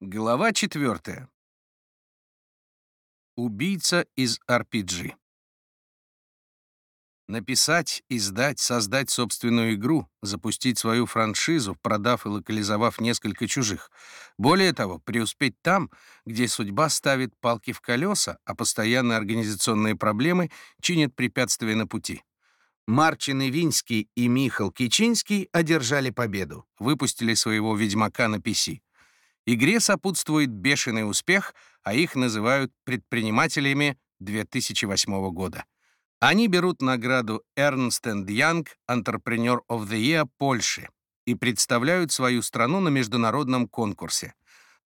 Глава 4. Убийца из RPG. Написать, издать, создать собственную игру, запустить свою франшизу, продав и локализовав несколько чужих. Более того, преуспеть там, где судьба ставит палки в колеса, а постоянные организационные проблемы чинят препятствия на пути. Марчин Ивинский и Михал Кичинский одержали победу, выпустили своего «Ведьмака» на PC. Игре сопутствует бешеный успех, а их называют предпринимателями 2008 года. Они берут награду Ernst Young Entrepreneur of the Year Польши и представляют свою страну на международном конкурсе.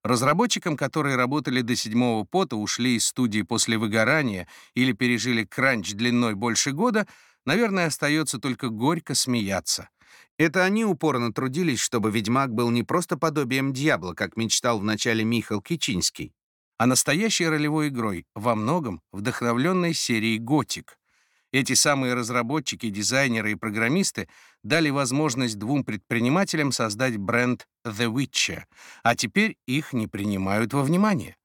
Разработчикам, которые работали до седьмого пота, ушли из студии после выгорания или пережили кранч длиной больше года, наверное, остается только горько смеяться. Это они упорно трудились, чтобы «Ведьмак» был не просто подобием дьявола, как мечтал вначале Михаил Кичинский, а настоящей ролевой игрой, во многом вдохновленной серией «Готик». Эти самые разработчики, дизайнеры и программисты дали возможность двум предпринимателям создать бренд The Witcher, а теперь их не принимают во внимание.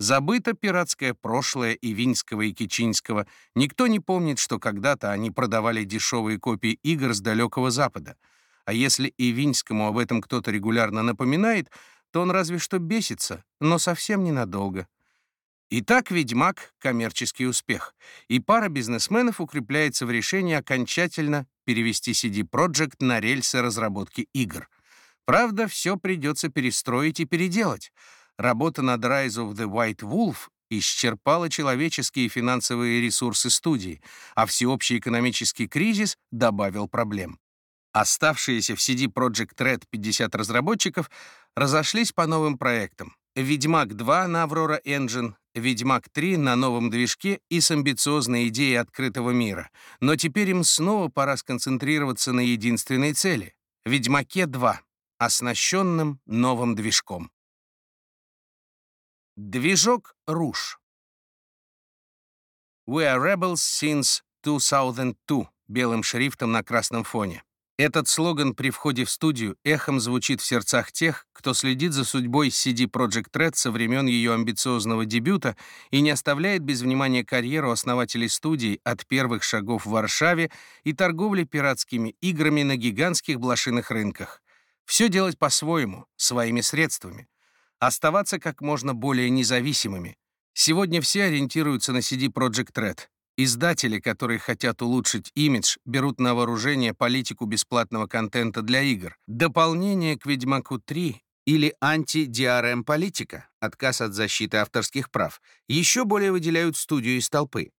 Забыто пиратское прошлое и Винского, и Кичинского. Никто не помнит, что когда-то они продавали дешевые копии игр с далекого Запада. А если и Винскому об этом кто-то регулярно напоминает, то он разве что бесится, но совсем ненадолго. Итак, «Ведьмак» — коммерческий успех, и пара бизнесменов укрепляется в решении окончательно перевести CD Projekt на рельсы разработки игр. Правда, все придется перестроить и переделать — Работа над Rise of the White Wolf исчерпала человеческие и финансовые ресурсы студии, а всеобщий экономический кризис добавил проблем. Оставшиеся в CD Project Red 50 разработчиков разошлись по новым проектам. «Ведьмак 2» на Aurora Engine, «Ведьмак 3» на новом движке и с амбициозной идеей открытого мира. Но теперь им снова пора сконцентрироваться на единственной цели — «Ведьмаке 2», оснащенным новым движком. Движок Руш. We are rebels since 2002 белым шрифтом на красном фоне. Этот слоган при входе в студию эхом звучит в сердцах тех, кто следит за судьбой CD Projekt Red со времен ее амбициозного дебюта и не оставляет без внимания карьеру основателей студии от первых шагов в Варшаве и торговли пиратскими играми на гигантских блошиных рынках. Все делать по-своему, своими средствами оставаться как можно более независимыми. Сегодня все ориентируются на CD Project Red. Издатели, которые хотят улучшить имидж, берут на вооружение политику бесплатного контента для игр, дополнение к «Ведьмаку 3» или анти-DRM-политика, отказ от защиты авторских прав, еще более выделяют студию из толпы.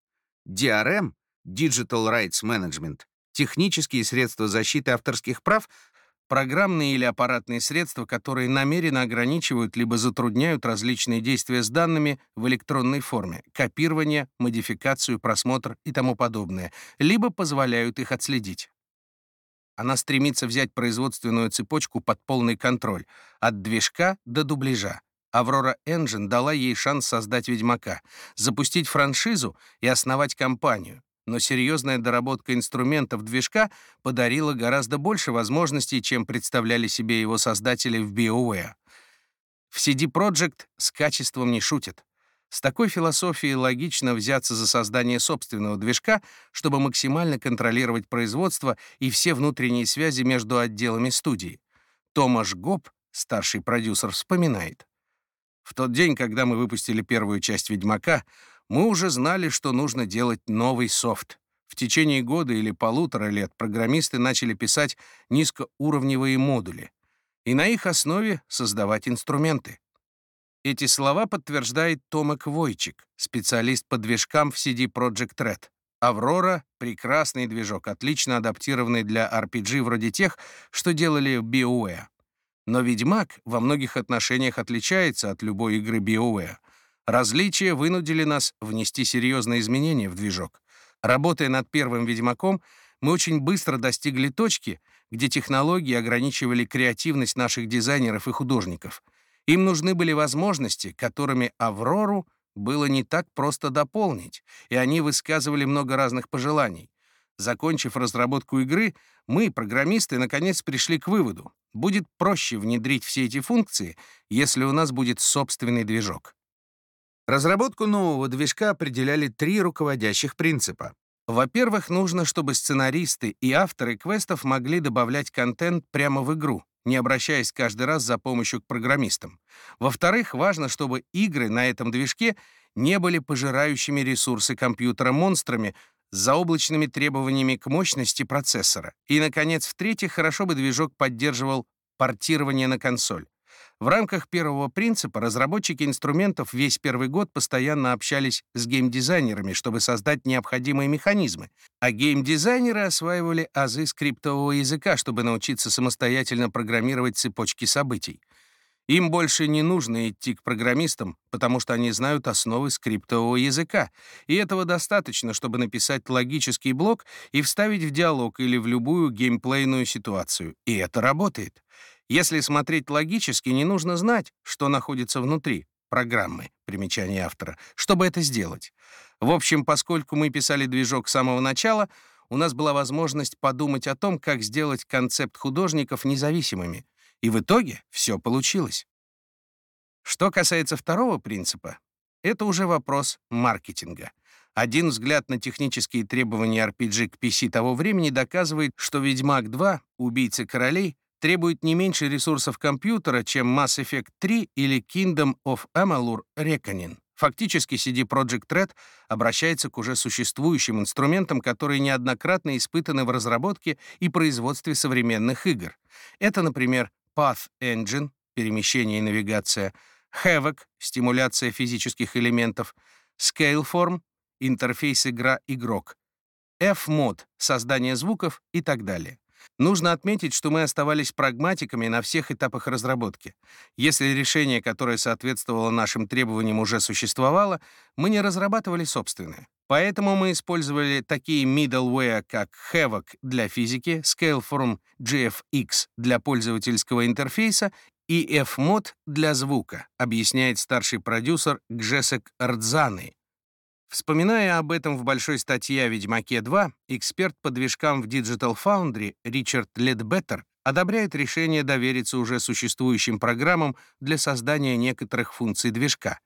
DRM — Digital Rights Management — технические средства защиты авторских прав, программные или аппаратные средства, которые намеренно ограничивают либо затрудняют различные действия с данными в электронной форме, копирование, модификацию, просмотр и тому подобное, либо позволяют их отследить. Она стремится взять производственную цепочку под полный контроль, от движка до дубляжа. Aurora Engine дала ей шанс создать «Ведьмака», запустить франшизу и основать компанию, но серьезная доработка инструментов движка подарила гораздо больше возможностей, чем представляли себе его создатели в BioWare. В CD Projekt с качеством не шутят. С такой философией логично взяться за создание собственного движка, чтобы максимально контролировать производство и все внутренние связи между отделами студии. Томаш Гоб, старший продюсер, вспоминает. В тот день, когда мы выпустили первую часть «Ведьмака», мы уже знали, что нужно делать новый софт. В течение года или полутора лет программисты начали писать низкоуровневые модули и на их основе создавать инструменты. Эти слова подтверждает Томак Войчик, специалист по движкам в CD Project Red. Аврора — прекрасный движок, отлично адаптированный для RPG вроде тех, что делали в BioWare. Но «Ведьмак» во многих отношениях отличается от любой игры BioWare — Различия вынудили нас внести серьезные изменения в движок. Работая над первым «Ведьмаком», мы очень быстро достигли точки, где технологии ограничивали креативность наших дизайнеров и художников. Им нужны были возможности, которыми «Аврору» было не так просто дополнить, и они высказывали много разных пожеланий. закончив разработку игры, мы, программисты, наконец пришли к выводу. Будет проще внедрить все эти функции, если у нас будет собственный движок. Разработку нового движка определяли три руководящих принципа. Во-первых, нужно, чтобы сценаристы и авторы квестов могли добавлять контент прямо в игру, не обращаясь каждый раз за помощью к программистам. Во-вторых, важно, чтобы игры на этом движке не были пожирающими ресурсы компьютера монстрами с заоблачными требованиями к мощности процессора. И, наконец, в-третьих, хорошо бы движок поддерживал портирование на консоль. В рамках первого принципа разработчики инструментов весь первый год постоянно общались с геймдизайнерами, чтобы создать необходимые механизмы, а геймдизайнеры осваивали азы скриптового языка, чтобы научиться самостоятельно программировать цепочки событий. Им больше не нужно идти к программистам, потому что они знают основы скриптового языка, и этого достаточно, чтобы написать логический блок и вставить в диалог или в любую геймплейную ситуацию. И это работает. Если смотреть логически, не нужно знать, что находится внутри программы, примечание автора, чтобы это сделать. В общем, поскольку мы писали движок с самого начала, у нас была возможность подумать о том, как сделать концепт художников независимыми. И в итоге все получилось. Что касается второго принципа, это уже вопрос маркетинга. Один взгляд на технические требования RPG к PC того времени доказывает, что «Ведьмак 2. Убийцы королей» требует не меньше ресурсов компьютера, чем Mass Effect 3 или Kingdom of Amalur Reckoning. Фактически CD Projekt Red обращается к уже существующим инструментам, которые неоднократно испытаны в разработке и производстве современных игр. Это, например, Path Engine — перемещение и навигация, Havoc — стимуляция физических элементов, Scaleform — интерфейс игра-игрок, F-Mod — создание звуков и так далее. Нужно отметить, что мы оставались прагматиками на всех этапах разработки. Если решение, которое соответствовало нашим требованиям, уже существовало, мы не разрабатывали собственное. Поэтому мы использовали такие middleware, как Havoc для физики, Scaleform GFX для пользовательского интерфейса и Fmod для звука, объясняет старший продюсер Гжесек Рдзаны, Вспоминая об этом в большой статье о «Ведьмаке 2», эксперт по движкам в Digital Foundry Ричард Ледбеттер одобряет решение довериться уже существующим программам для создания некоторых функций движка.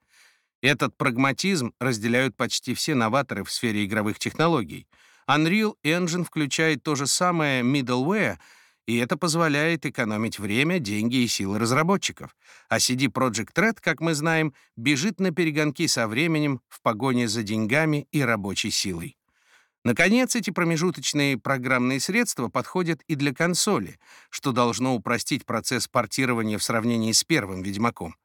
Этот прагматизм разделяют почти все новаторы в сфере игровых технологий. Unreal Engine включает то же самое middleware — и это позволяет экономить время, деньги и силы разработчиков. А CD Projekt Red, как мы знаем, бежит на перегонки со временем в погоне за деньгами и рабочей силой. Наконец, эти промежуточные программные средства подходят и для консоли, что должно упростить процесс портирования в сравнении с первым «Ведьмаком».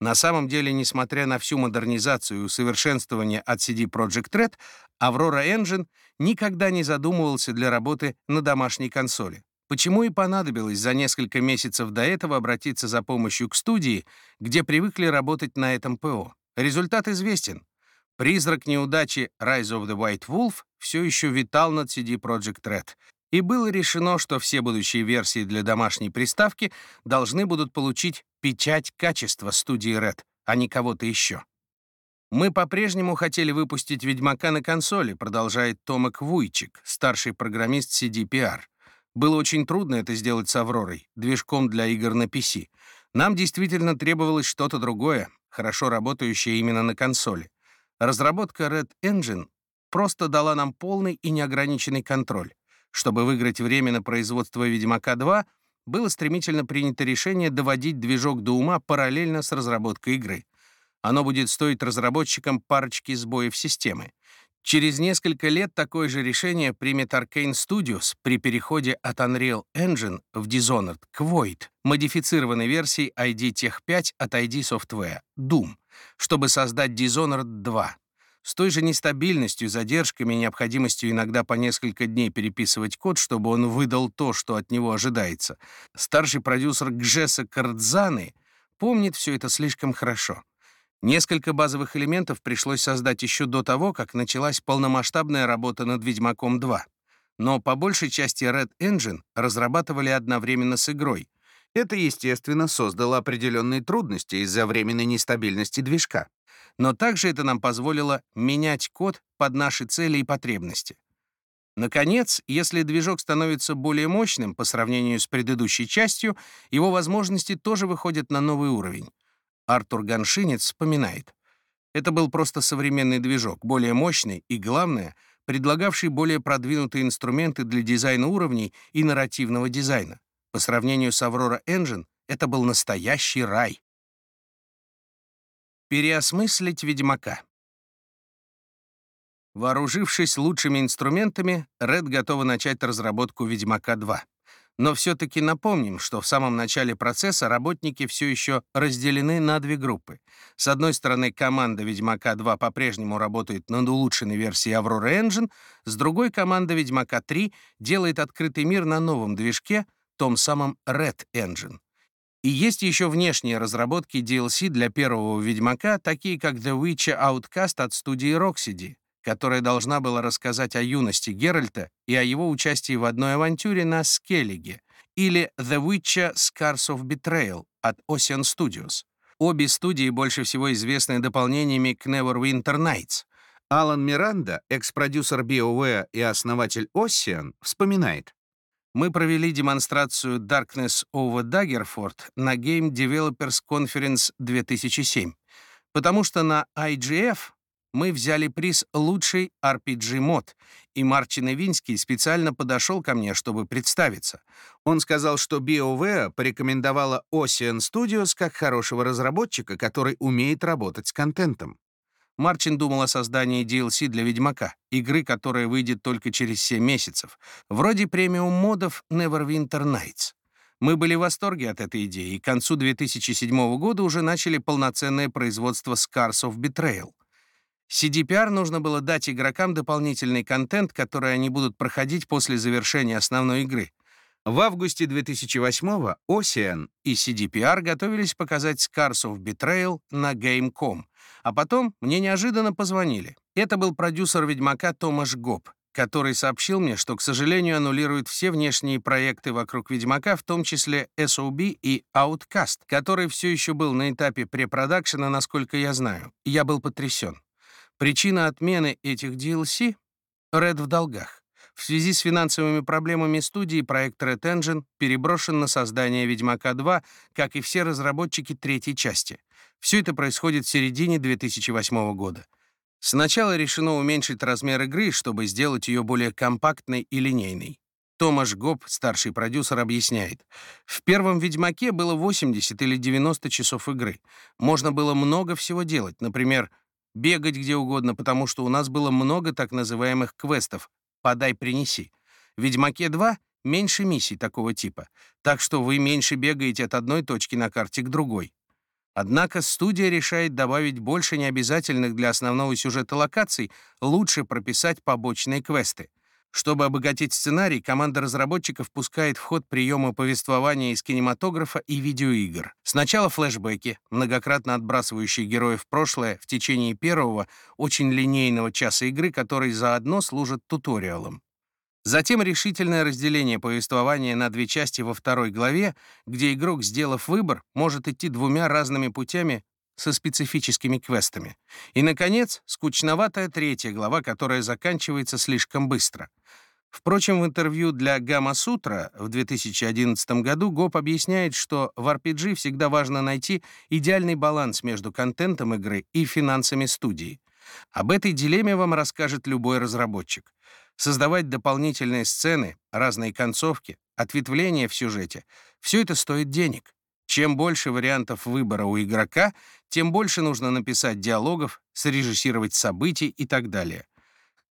На самом деле, несмотря на всю модернизацию и усовершенствование от CD Projekt Red, Aurora Engine никогда не задумывался для работы на домашней консоли. Почему и понадобилось за несколько месяцев до этого обратиться за помощью к студии, где привыкли работать на этом ПО? Результат известен. Призрак неудачи Rise of the White Wolf все еще витал над CD Projekt Red, и было решено, что все будущие версии для домашней приставки должны будут получить печать качества студии Red, а не кого-то еще. Мы по-прежнему хотели выпустить «Ведьмака» на консоли, продолжает Томак Вуйчик, старший программист CDPR. Было очень трудно это сделать с «Авророй», движком для игр на PC. Нам действительно требовалось что-то другое, хорошо работающее именно на консоли. Разработка Red Engine просто дала нам полный и неограниченный контроль. Чтобы выиграть время на производство «Ведьмака 2», было стремительно принято решение доводить движок до ума параллельно с разработкой игры. Оно будет стоить разработчикам парочки сбоев системы. Через несколько лет такое же решение примет Arcane Studios при переходе от Unreal Engine в Dishonored к Void, модифицированной версии ID Tech 5 от ID Software, Doom, чтобы создать Dishonored 2. С той же нестабильностью, задержками и необходимостью иногда по несколько дней переписывать код, чтобы он выдал то, что от него ожидается, старший продюсер Гжеса Кардзаны помнит все это слишком хорошо. Несколько базовых элементов пришлось создать еще до того, как началась полномасштабная работа над «Ведьмаком 2». Но по большей части Red Engine разрабатывали одновременно с игрой. Это, естественно, создало определенные трудности из-за временной нестабильности движка. Но также это нам позволило менять код под наши цели и потребности. Наконец, если движок становится более мощным по сравнению с предыдущей частью, его возможности тоже выходят на новый уровень. Артур Ганшинец вспоминает. Это был просто современный движок, более мощный и, главное, предлагавший более продвинутые инструменты для дизайна уровней и нарративного дизайна. По сравнению с Aurora Engine, это был настоящий рай. Переосмыслить Ведьмака. Вооружившись лучшими инструментами, Red готова начать разработку Ведьмака 2. Но все-таки напомним, что в самом начале процесса работники все еще разделены на две группы. С одной стороны, команда Ведьмака 2 по-прежнему работает над улучшенной версией Aurora Engine, с другой команда Ведьмака 3 делает открытый мир на новом движке, том самом Red Engine. И есть еще внешние разработки DLC для первого Ведьмака, такие как The Witcher Outcast от студии Rocksteady, которая должна была рассказать о юности Геральта и о его участии в одной авантюре на Скеллиге, или The Witcher Scars of Betrayal от Ocean Studios. Обе студии больше всего известны дополнениями к Neverwinter Nights. Алан Миранда, экс-продюсер BioWare и основатель Ocean, вспоминает. Мы провели демонстрацию Darkness over Daggerford на Game Developers Conference 2007, потому что на IGF мы взяли приз «Лучший RPG-мод», и Марчин Ивинский специально подошел ко мне, чтобы представиться. Он сказал, что BioWare порекомендовала Ocean Studios как хорошего разработчика, который умеет работать с контентом. Марчин думал о создании DLC для Ведьмака, игры, которая выйдет только через 7 месяцев, вроде премиум-модов Neverwinter Nights. Мы были в восторге от этой идеи, и к концу 2007 года уже начали полноценное производство Scars of Betrayal. CDPR нужно было дать игрокам дополнительный контент, который они будут проходить после завершения основной игры. В августе 2008-го Ocean и CDPR готовились показать Scars of Betrayal на Game.com, а потом мне неожиданно позвонили. Это был продюсер «Ведьмака» Томаш Гоп, который сообщил мне, что, к сожалению, аннулирует все внешние проекты вокруг «Ведьмака», в том числе SOB и Outcast, который все еще был на этапе препродакшена, насколько я знаю. Я был потрясен. Причина отмены этих DLC — Red в долгах. В связи с финансовыми проблемами студии проект Red Engine переброшен на создание «Ведьмака 2», как и все разработчики третьей части. Все это происходит в середине 2008 года. Сначала решено уменьшить размер игры, чтобы сделать ее более компактной и линейной. Томаш Гоб, старший продюсер, объясняет. В первом «Ведьмаке» было 80 или 90 часов игры. Можно было много всего делать, например, бегать где угодно, потому что у нас было много так называемых квестов «подай, принеси». В «Ведьмаке 2» меньше миссий такого типа, так что вы меньше бегаете от одной точки на карте к другой. Однако студия решает добавить больше необязательных для основного сюжета локаций, лучше прописать побочные квесты — чтобы обогатить сценарий, команда разработчиков пускает в ход приемы повествования из кинематографа и видеоигр. Сначала флешбеки, многократно отбрасывающие героев в прошлое в течение первого, очень линейного часа игры, который заодно служит туториалом. Затем решительное разделение повествования на две части во второй главе, где игрок, сделав выбор, может идти двумя разными путями со специфическими квестами. И, наконец, скучноватая третья глава, которая заканчивается слишком быстро — Впрочем, в интервью для Гамма Сутра в 2011 году Гоп объясняет, что в RPG всегда важно найти идеальный баланс между контентом игры и финансами студии. Об этой дилемме вам расскажет любой разработчик. Создавать дополнительные сцены, разные концовки, ответвления в сюжете — все это стоит денег. Чем больше вариантов выбора у игрока, тем больше нужно написать диалогов, срежиссировать событий и так далее.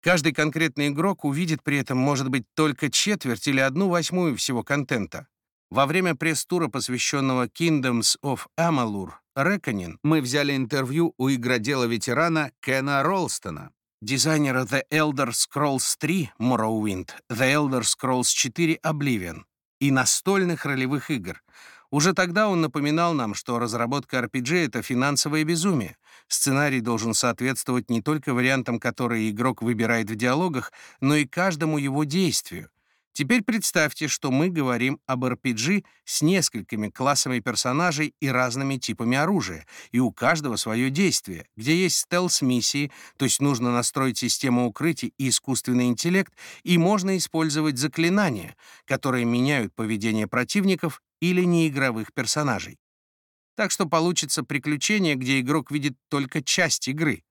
Каждый конкретный игрок увидит при этом, может быть, только четверть или одну восьмую всего контента. Во время пресс-тура, посвященного Kingdoms of Amalur, Reckoning, мы взяли интервью у игродела-ветерана Кена Ролстона, дизайнера The Elder Scrolls 3 Morrowind, The Elder Scrolls 4 Oblivion и настольных ролевых игр. Уже тогда он напоминал нам, что разработка RPG — это финансовое безумие, Сценарий должен соответствовать не только вариантам, которые игрок выбирает в диалогах, но и каждому его действию. Теперь представьте, что мы говорим об RPG с несколькими классами персонажей и разными типами оружия, и у каждого свое действие, где есть стелс-миссии, то есть нужно настроить систему укрытий и искусственный интеллект, и можно использовать заклинания, которые меняют поведение противников или неигровых персонажей. Так что получится приключение, где игрок видит только часть игры,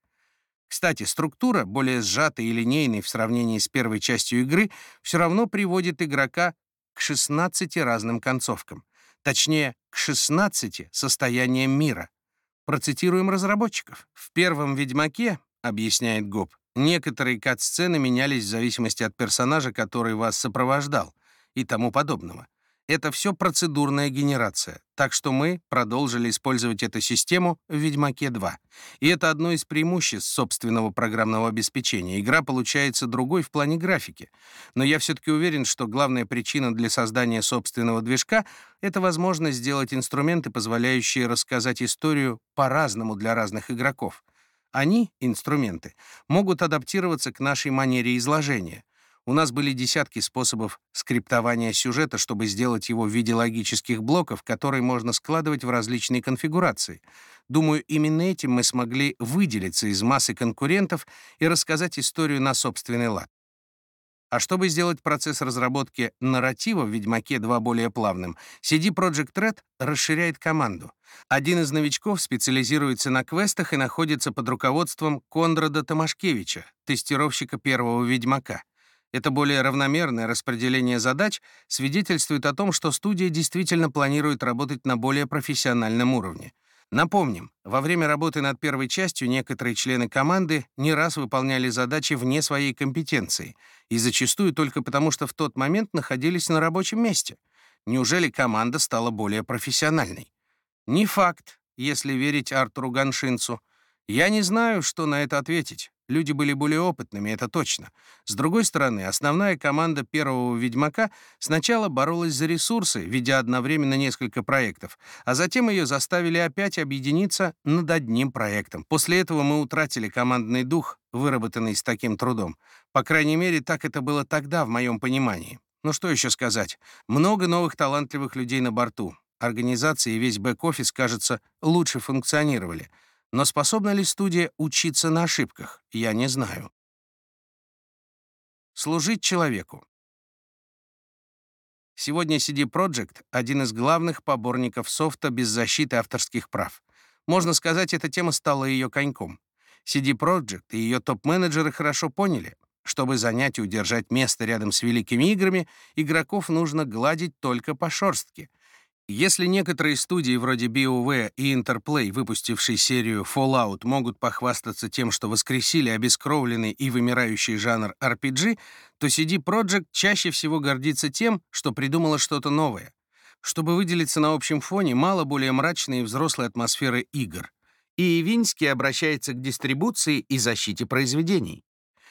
кстати, структура, более сжатая и линейная в сравнении с первой частью игры, все равно приводит игрока к 16 разным концовкам. Точнее, к 16 состояниям мира. Процитируем разработчиков. В первом «Ведьмаке», объясняет Гоб, некоторые кат-сцены менялись в зависимости от персонажа, который вас сопровождал, и тому подобного. Это все процедурная генерация, так что мы продолжили использовать эту систему в «Ведьмаке 2». И это одно из преимуществ собственного программного обеспечения. Игра получается другой в плане графики. Но я все-таки уверен, что главная причина для создания собственного движка — это возможность сделать инструменты, позволяющие рассказать историю по-разному для разных игроков. Они, инструменты, могут адаптироваться к нашей манере изложения. У нас были десятки способов скриптования сюжета, чтобы сделать его в виде логических блоков, которые можно складывать в различные конфигурации. Думаю, именно этим мы смогли выделиться из массы конкурентов и рассказать историю на собственный лад. А чтобы сделать процесс разработки нарратива в «Ведьмаке 2» более плавным, CD Projekt Red расширяет команду. Один из новичков специализируется на квестах и находится под руководством Кондрада Томашкевича, тестировщика первого «Ведьмака». Это более равномерное распределение задач свидетельствует о том, что студия действительно планирует работать на более профессиональном уровне. Напомним, во время работы над первой частью некоторые члены команды не раз выполняли задачи вне своей компетенции, и зачастую только потому, что в тот момент находились на рабочем месте. Неужели команда стала более профессиональной? Не факт, если верить Артуру Ганшинцу. Я не знаю, что на это ответить. Люди были более опытными, это точно. С другой стороны, основная команда первого «Ведьмака» сначала боролась за ресурсы, ведя одновременно несколько проектов, а затем ее заставили опять объединиться над одним проектом. После этого мы утратили командный дух, выработанный с таким трудом. По крайней мере, так это было тогда, в моем понимании. Ну что еще сказать? Много новых талантливых людей на борту. Организация и весь бэк-офис, кажется, лучше функционировали — но способна ли студия учиться на ошибках, я не знаю. Служить человеку. Сегодня CD Projekt — один из главных поборников софта без защиты авторских прав. Можно сказать, эта тема стала ее коньком. CD Projekt и ее топ-менеджеры хорошо поняли, чтобы занять и удержать место рядом с великими играми, игроков нужно гладить только по шорстке, если некоторые студии вроде BioWare и Interplay, выпустившие серию Fallout, могут похвастаться тем, что воскресили обескровленный и вымирающий жанр RPG, то CD Projekt чаще всего гордится тем, что придумала что-то новое. Чтобы выделиться на общем фоне, мало более мрачной и взрослой атмосферы игр. И Ивинский обращается к дистрибуции и защите произведений.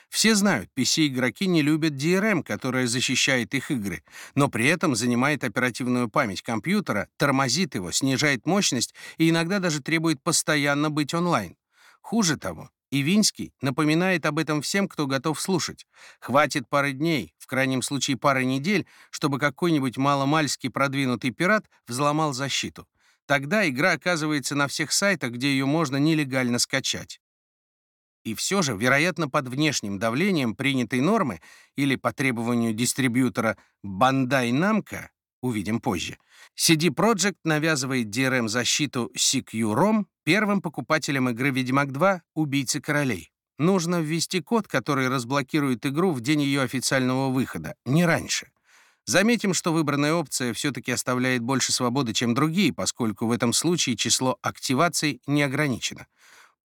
Все знают, PC-игроки не любят DRM, которая защищает их игры, но при этом занимает оперативную память компьютера, тормозит его, снижает мощность и иногда даже требует постоянно быть онлайн. Хуже того, Ивинский напоминает об этом всем, кто готов слушать. Хватит пары дней, в крайнем случае пары недель, чтобы какой-нибудь маломальский продвинутый пират взломал защиту. Тогда игра оказывается на всех сайтах, где ее можно нелегально скачать. И все же, вероятно, под внешним давлением принятой нормы или по требованию дистрибьютора Bandai Namco, увидим позже, CD Projekt навязывает DRM-защиту CQ-ROM первым покупателям игры «Ведьмак 2. Убийцы королей». Нужно ввести код, который разблокирует игру в день ее официального выхода, не раньше. Заметим, что выбранная опция все-таки оставляет больше свободы, чем другие, поскольку в этом случае число активаций не ограничено.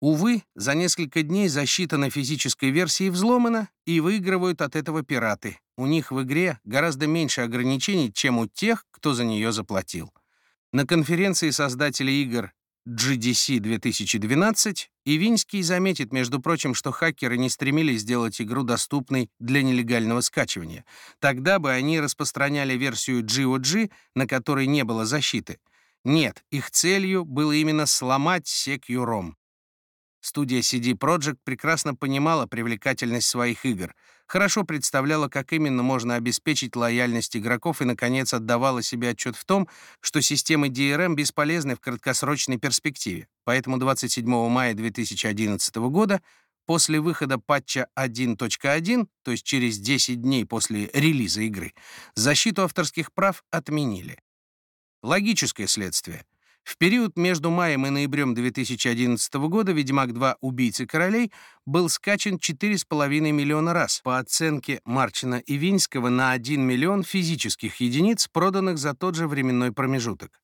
Увы, за несколько дней защита на физической версии взломана, и выигрывают от этого пираты. У них в игре гораздо меньше ограничений, чем у тех, кто за нее заплатил. На конференции создателей игр GDC 2012 Ивинский заметит, между прочим, что хакеры не стремились сделать игру доступной для нелегального скачивания. Тогда бы они распространяли версию GOG, на которой не было защиты. Нет, их целью было именно сломать Secure-ROM. Студия CD Projekt прекрасно понимала привлекательность своих игр, хорошо представляла, как именно можно обеспечить лояльность игроков и, наконец, отдавала себе отчет в том, что системы DRM бесполезны в краткосрочной перспективе. Поэтому 27 мая 2011 года после выхода патча 1.1, то есть через 10 дней после релиза игры, защиту авторских прав отменили. Логическое следствие. В период между маем и ноябрем 2011 года «Ведьмак 2. Убийцы королей» был скачан 4,5 миллиона раз, по оценке Марчина и Винского, на 1 миллион физических единиц, проданных за тот же временной промежуток.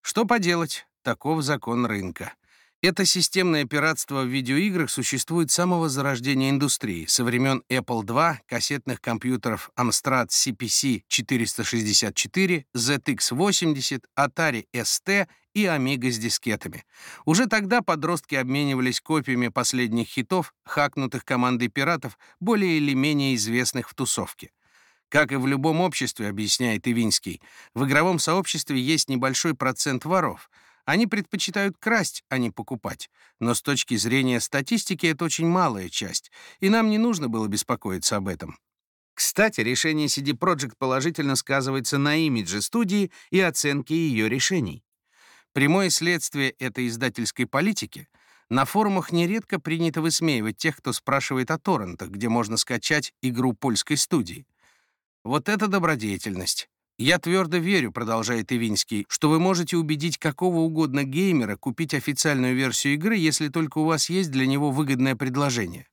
Что поделать, таков закон рынка. Это системное пиратство в видеоиграх существует с самого зарождения индустрии, со времен Apple II, кассетных компьютеров Amstrad CPC 464, ZX 80, Atari ST и Amiga с дискетами. Уже тогда подростки обменивались копиями последних хитов, хакнутых командой пиратов, более или менее известных в тусовке. Как и в любом обществе, объясняет Ивинский, в игровом сообществе есть небольшой процент воров — они предпочитают красть, а не покупать. Но с точки зрения статистики это очень малая часть, и нам не нужно было беспокоиться об этом. Кстати, решение CD Projekt положительно сказывается на имидже студии и оценке ее решений. Прямое следствие этой издательской политики — на форумах нередко принято высмеивать тех, кто спрашивает о торрентах, где можно скачать игру польской студии. Вот это добродетельность. «Я твердо верю», — продолжает Ивинский, «что вы можете убедить какого угодно геймера купить официальную версию игры, если только у вас есть для него выгодное предложение».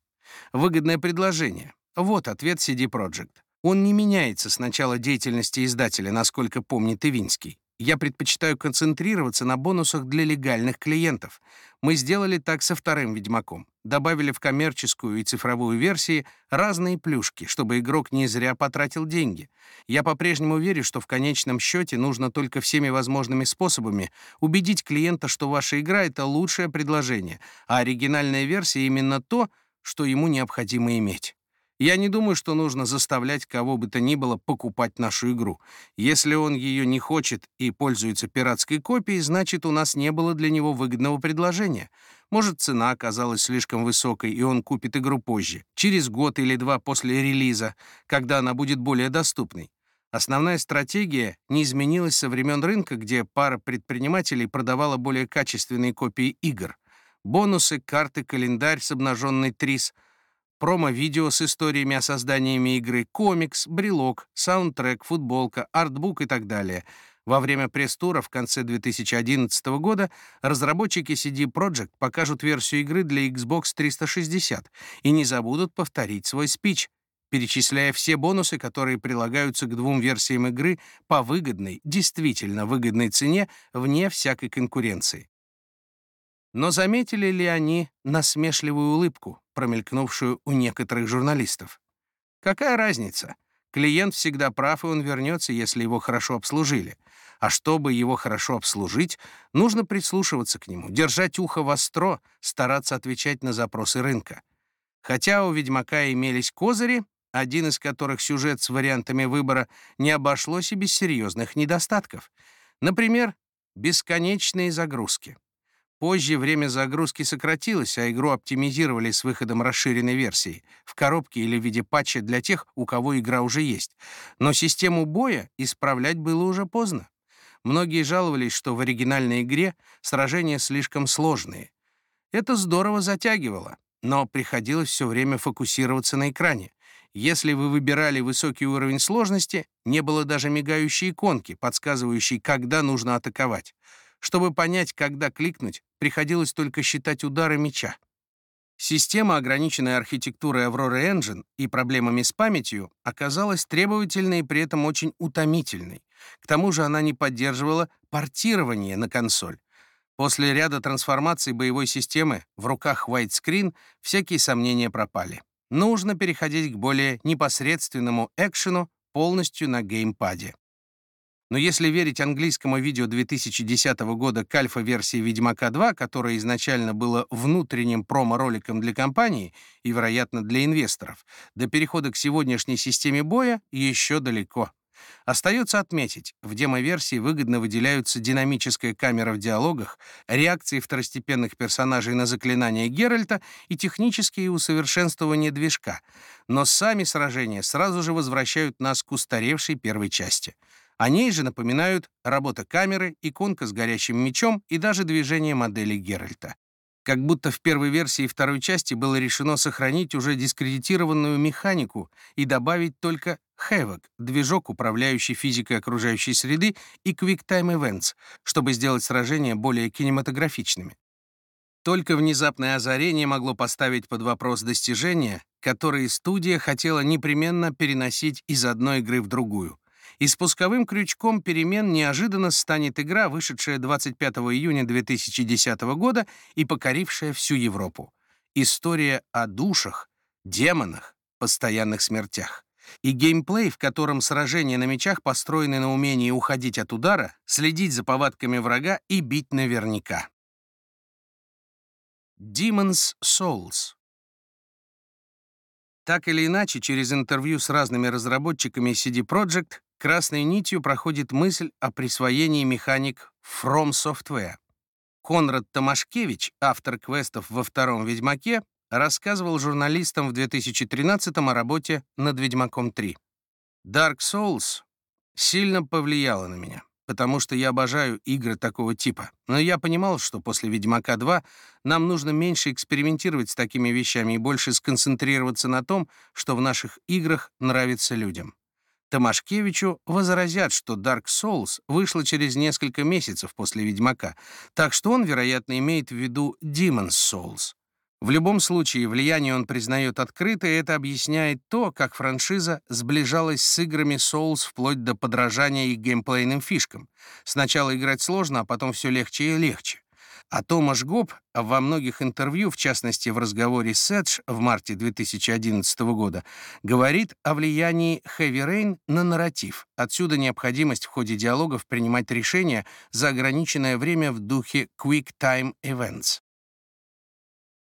Выгодное предложение. Вот ответ CD Projekt. Он не меняется с начала деятельности издателя, насколько помнит Ивинский. Я предпочитаю концентрироваться на бонусах для легальных клиентов. Мы сделали так со вторым «Ведьмаком». Добавили в коммерческую и цифровую версии разные плюшки, чтобы игрок не зря потратил деньги. Я по-прежнему верю, что в конечном счете нужно только всеми возможными способами убедить клиента, что ваша игра — это лучшее предложение, а оригинальная версия — именно то, что ему необходимо иметь. Я не думаю, что нужно заставлять кого бы то ни было покупать нашу игру. Если он ее не хочет и пользуется пиратской копией, значит, у нас не было для него выгодного предложения. Может, цена оказалась слишком высокой, и он купит игру позже, через год или два после релиза, когда она будет более доступной. Основная стратегия не изменилась со времен рынка, где пара предпринимателей продавала более качественные копии игр. Бонусы, карты, календарь с обнаженной трис — промо-видео с историями о создании игры, комикс, брелок, саундтрек, футболка, артбук и так далее. Во время пресс-тура в конце 2011 года разработчики CD Projekt покажут версию игры для Xbox 360 и не забудут повторить свой спич, перечисляя все бонусы, которые прилагаются к двум версиям игры по выгодной, действительно выгодной цене вне всякой конкуренции. Но заметили ли они насмешливую улыбку, промелькнувшую у некоторых журналистов? Какая разница? Клиент всегда прав, и он вернется, если его хорошо обслужили. А чтобы его хорошо обслужить, нужно прислушиваться к нему, держать ухо востро, стараться отвечать на запросы рынка. Хотя у «Ведьмака» имелись козыри, один из которых сюжет с вариантами выбора не обошлось и без серьезных недостатков. Например, бесконечные загрузки. Позже время загрузки сократилось, а игру оптимизировали с выходом расширенной версии в коробке или в виде патча для тех, у кого игра уже есть. Но систему боя исправлять было уже поздно. Многие жаловались, что в оригинальной игре сражения слишком сложные. Это здорово затягивало, но приходилось все время фокусироваться на экране. Если вы выбирали высокий уровень сложности, не было даже мигающей иконки, подсказывающей, когда нужно атаковать. Чтобы понять, когда кликнуть, приходилось только считать удары меча. Система, ограниченная архитектурой Aurora Engine и проблемами с памятью, оказалась требовательной и при этом очень утомительной. К тому же она не поддерживала портирование на консоль. После ряда трансформаций боевой системы в руках widescreen всякие сомнения пропали. Нужно переходить к более непосредственному экшену полностью на геймпаде. Но если верить английскому видео 2010 года к альфа-версии «Ведьмака 2», которое изначально было внутренним промо-роликом для компании и, вероятно, для инвесторов, до перехода к сегодняшней системе боя еще далеко. Остается отметить, в демо-версии выгодно выделяются динамическая камера в диалогах, реакции второстепенных персонажей на заклинания Геральта и технические усовершенствования движка, но сами сражения сразу же возвращают нас к устаревшей первой части. О ней же напоминают работа камеры, иконка с горящим мечом и даже движение модели Геральта как будто в первой версии второй части было решено сохранить уже дискредитированную механику и добавить только Havoc, движок, управляющий физикой окружающей среды, и QuickTime Events, чтобы сделать сражения более кинематографичными. Только внезапное озарение могло поставить под вопрос достижения, которые студия хотела непременно переносить из одной игры в другую и спусковым крючком перемен неожиданно станет игра, вышедшая 25 июня 2010 года и покорившая всю Европу. История о душах, демонах, постоянных смертях. И геймплей, в котором сражения на мечах построены на умении уходить от удара, следить за повадками врага и бить наверняка. Demon's Souls так или иначе, через интервью с разными разработчиками CD Projekt красной нитью проходит мысль о присвоении механик From Software. Конрад Томашкевич, автор квестов во втором «Ведьмаке», рассказывал журналистам в 2013 о работе над «Ведьмаком 3». Dark Souls сильно повлияла на меня, потому что я обожаю игры такого типа. Но я понимал, что после «Ведьмака 2» нам нужно меньше экспериментировать с такими вещами и больше сконцентрироваться на том, что в наших играх нравится людям. Томашкевичу возразят, что Dark Souls вышла через несколько месяцев после «Ведьмака», так что он, вероятно, имеет в виду Demon's Souls. В любом случае, влияние он признает открыто, и это объясняет то, как франшиза сближалась с играми Souls вплоть до подражания их геймплейным фишкам. Сначала играть сложно, а потом все легче и легче. А Томаш Гоб во многих интервью, в частности в разговоре с Эдж в марте 2011 года, говорит о влиянии Heavy Rain на нарратив. Отсюда необходимость в ходе диалогов принимать решения за ограниченное время в духе Quick Time Events.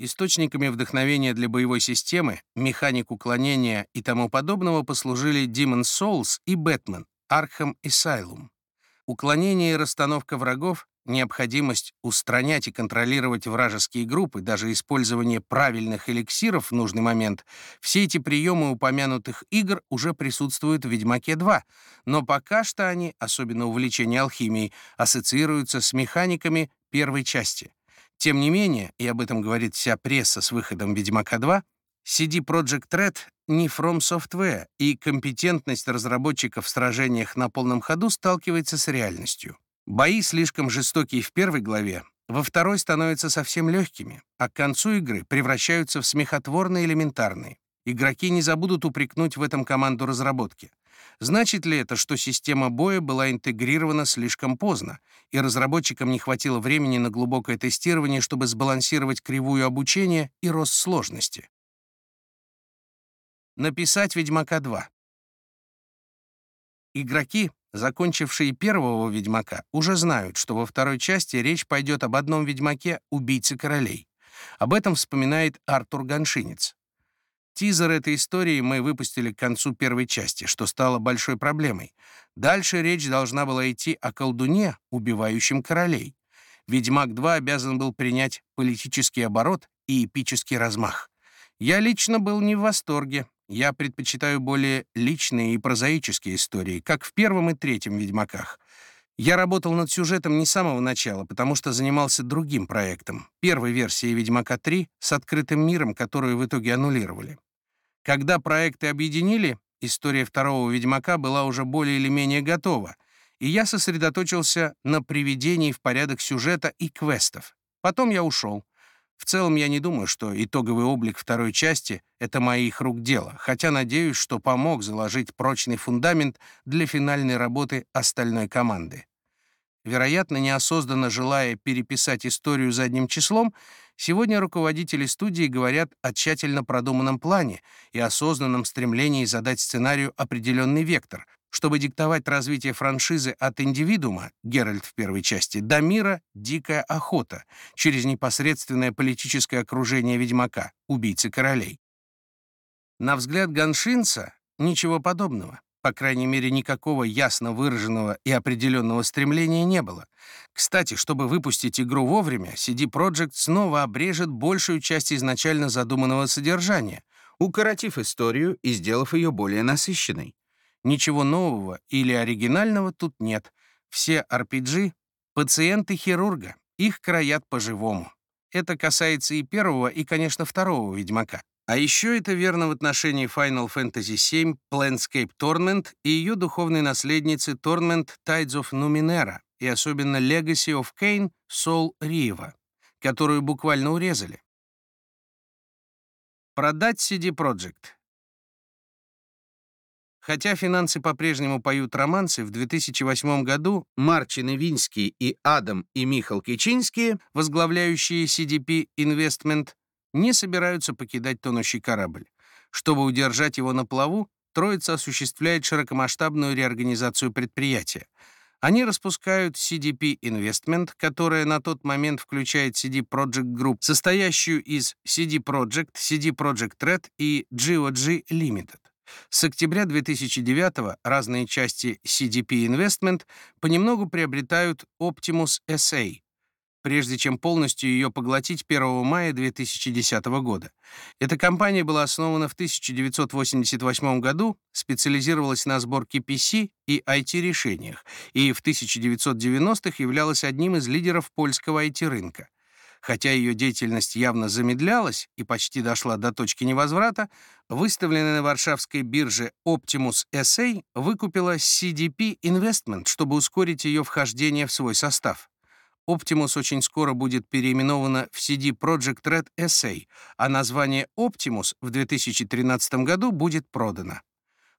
Источниками вдохновения для боевой системы, механик уклонения и тому подобного послужили Demon's Souls и Batman, Arkham Asylum. Уклонение и расстановка врагов необходимость устранять и контролировать вражеские группы, даже использование правильных эликсиров в нужный момент, все эти приемы упомянутых игр уже присутствуют в «Ведьмаке 2», но пока что они, особенно увлечение алхимией, ассоциируются с механиками первой части. Тем не менее, и об этом говорит вся пресса с выходом «Ведьмака 2», CD Projekt Red не From Software, и компетентность разработчиков в сражениях на полном ходу сталкивается с реальностью. Бои слишком жестокие в первой главе, во второй становятся совсем легкими, а к концу игры превращаются в смехотворно элементарные. Игроки не забудут упрекнуть в этом команду разработки. Значит ли это, что система боя была интегрирована слишком поздно, и разработчикам не хватило времени на глубокое тестирование, чтобы сбалансировать кривую обучения и рост сложности? Написать «Ведьмака 2». Игроки Закончившие первого «Ведьмака» уже знают, что во второй части речь пойдет об одном ведьмаке — убийце королей. Об этом вспоминает Артур Ганшинец. Тизер этой истории мы выпустили к концу первой части, что стало большой проблемой. Дальше речь должна была идти о колдуне, убивающем королей. «Ведьмак 2» обязан был принять политический оборот и эпический размах. Я лично был не в восторге, я предпочитаю более личные и прозаические истории, как в первом и третьем «Ведьмаках». Я работал над сюжетом не с самого начала, потому что занимался другим проектом, первой версией «Ведьмака 3» с открытым миром, которую в итоге аннулировали. Когда проекты объединили, история второго «Ведьмака» была уже более или менее готова, и я сосредоточился на приведении в порядок сюжета и квестов. Потом я ушел. В целом, я не думаю, что итоговый облик второй части — это моих рук дело, хотя надеюсь, что помог заложить прочный фундамент для финальной работы остальной команды. Вероятно, неосознанно желая переписать историю задним числом, сегодня руководители студии говорят о тщательно продуманном плане и осознанном стремлении задать сценарию определенный вектор, чтобы диктовать развитие франшизы от индивидуума, Геральт в первой части, до мира «Дикая охота» через непосредственное политическое окружение ведьмака, убийцы королей. На взгляд Ганшинца ничего подобного. По крайней мере, никакого ясно выраженного и определенного стремления не было. Кстати, чтобы выпустить игру вовремя, CD Projekt снова обрежет большую часть изначально задуманного содержания, укоротив историю и сделав ее более насыщенной. Ничего нового или оригинального тут нет. Все RPG — пациенты хирурга, их краят по-живому. Это касается и первого, и, конечно, второго «Ведьмака». А еще это верно в отношении Final Fantasy VII Planescape Torment и ее духовной наследницы Torment Tides of Numenera и особенно Legacy of Kain Soul Riva, которую буквально урезали. Продать CD Projekt. Хотя финансы по-прежнему поют романсы, в 2008 году Марчин Ивинский и Адам и Михал Кичинские, возглавляющие CDP Investment, не собираются покидать тонущий корабль. Чтобы удержать его на плаву, Троица осуществляет широкомасштабную реорганизацию предприятия. Они распускают CDP Investment, которая на тот момент включает CD Project Group, состоящую из CD Project, CD Project Red и GOG Limited. С октября 2009 разные части CDP Investment понемногу приобретают Optimus SA, прежде чем полностью ее поглотить 1 мая 2010 года. Эта компания была основана в 1988 году, специализировалась на сборке PC и IT-решениях и в 1990-х являлась одним из лидеров польского IT-рынка. Хотя ее деятельность явно замедлялась и почти дошла до точки невозврата, выставленная на варшавской бирже Optimus SA выкупила CDP Investment, чтобы ускорить ее вхождение в свой состав. Optimus очень скоро будет переименована в CD Project Red SA, а название Optimus в 2013 году будет продано.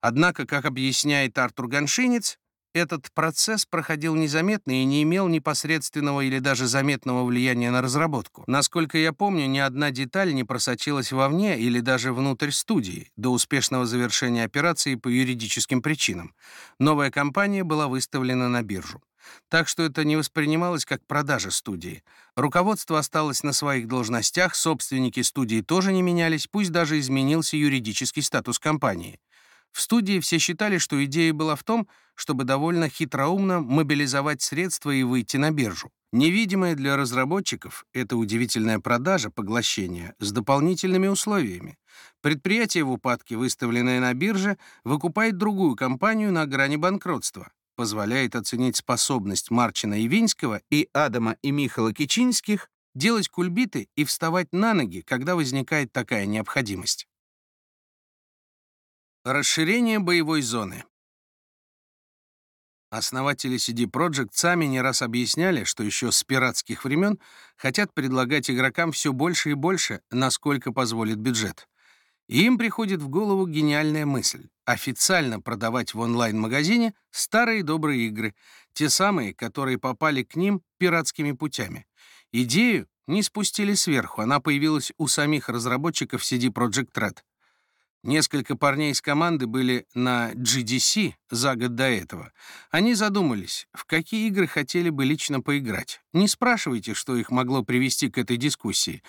Однако, как объясняет Артур Ганшинец, этот процесс проходил незаметно и не имел непосредственного или даже заметного влияния на разработку. Насколько я помню, ни одна деталь не просочилась вовне или даже внутрь студии до успешного завершения операции по юридическим причинам. Новая компания была выставлена на биржу. Так что это не воспринималось как продажа студии. Руководство осталось на своих должностях, собственники студии тоже не менялись, пусть даже изменился юридический статус компании. В студии все считали, что идея была в том, чтобы довольно хитроумно мобилизовать средства и выйти на биржу. Невидимая для разработчиков — это удивительная продажа поглощения с дополнительными условиями. Предприятие в упадке, выставленное на бирже, выкупает другую компанию на грани банкротства позволяет оценить способность Марчина Ивинского и Адама и Михала Кичинских делать кульбиты и вставать на ноги, когда возникает такая необходимость. Расширение боевой зоны. Основатели CD Projekt сами не раз объясняли, что еще с пиратских времен хотят предлагать игрокам все больше и больше, насколько позволит бюджет. И им приходит в голову гениальная мысль — официально продавать в онлайн-магазине старые добрые игры, те самые, которые попали к ним пиратскими путями. Идею не спустили сверху, она появилась у самих разработчиков CD Projekt Red. Несколько парней из команды были на GDC за год до этого. Они задумались, в какие игры хотели бы лично поиграть. Не спрашивайте, что их могло привести к этой дискуссии.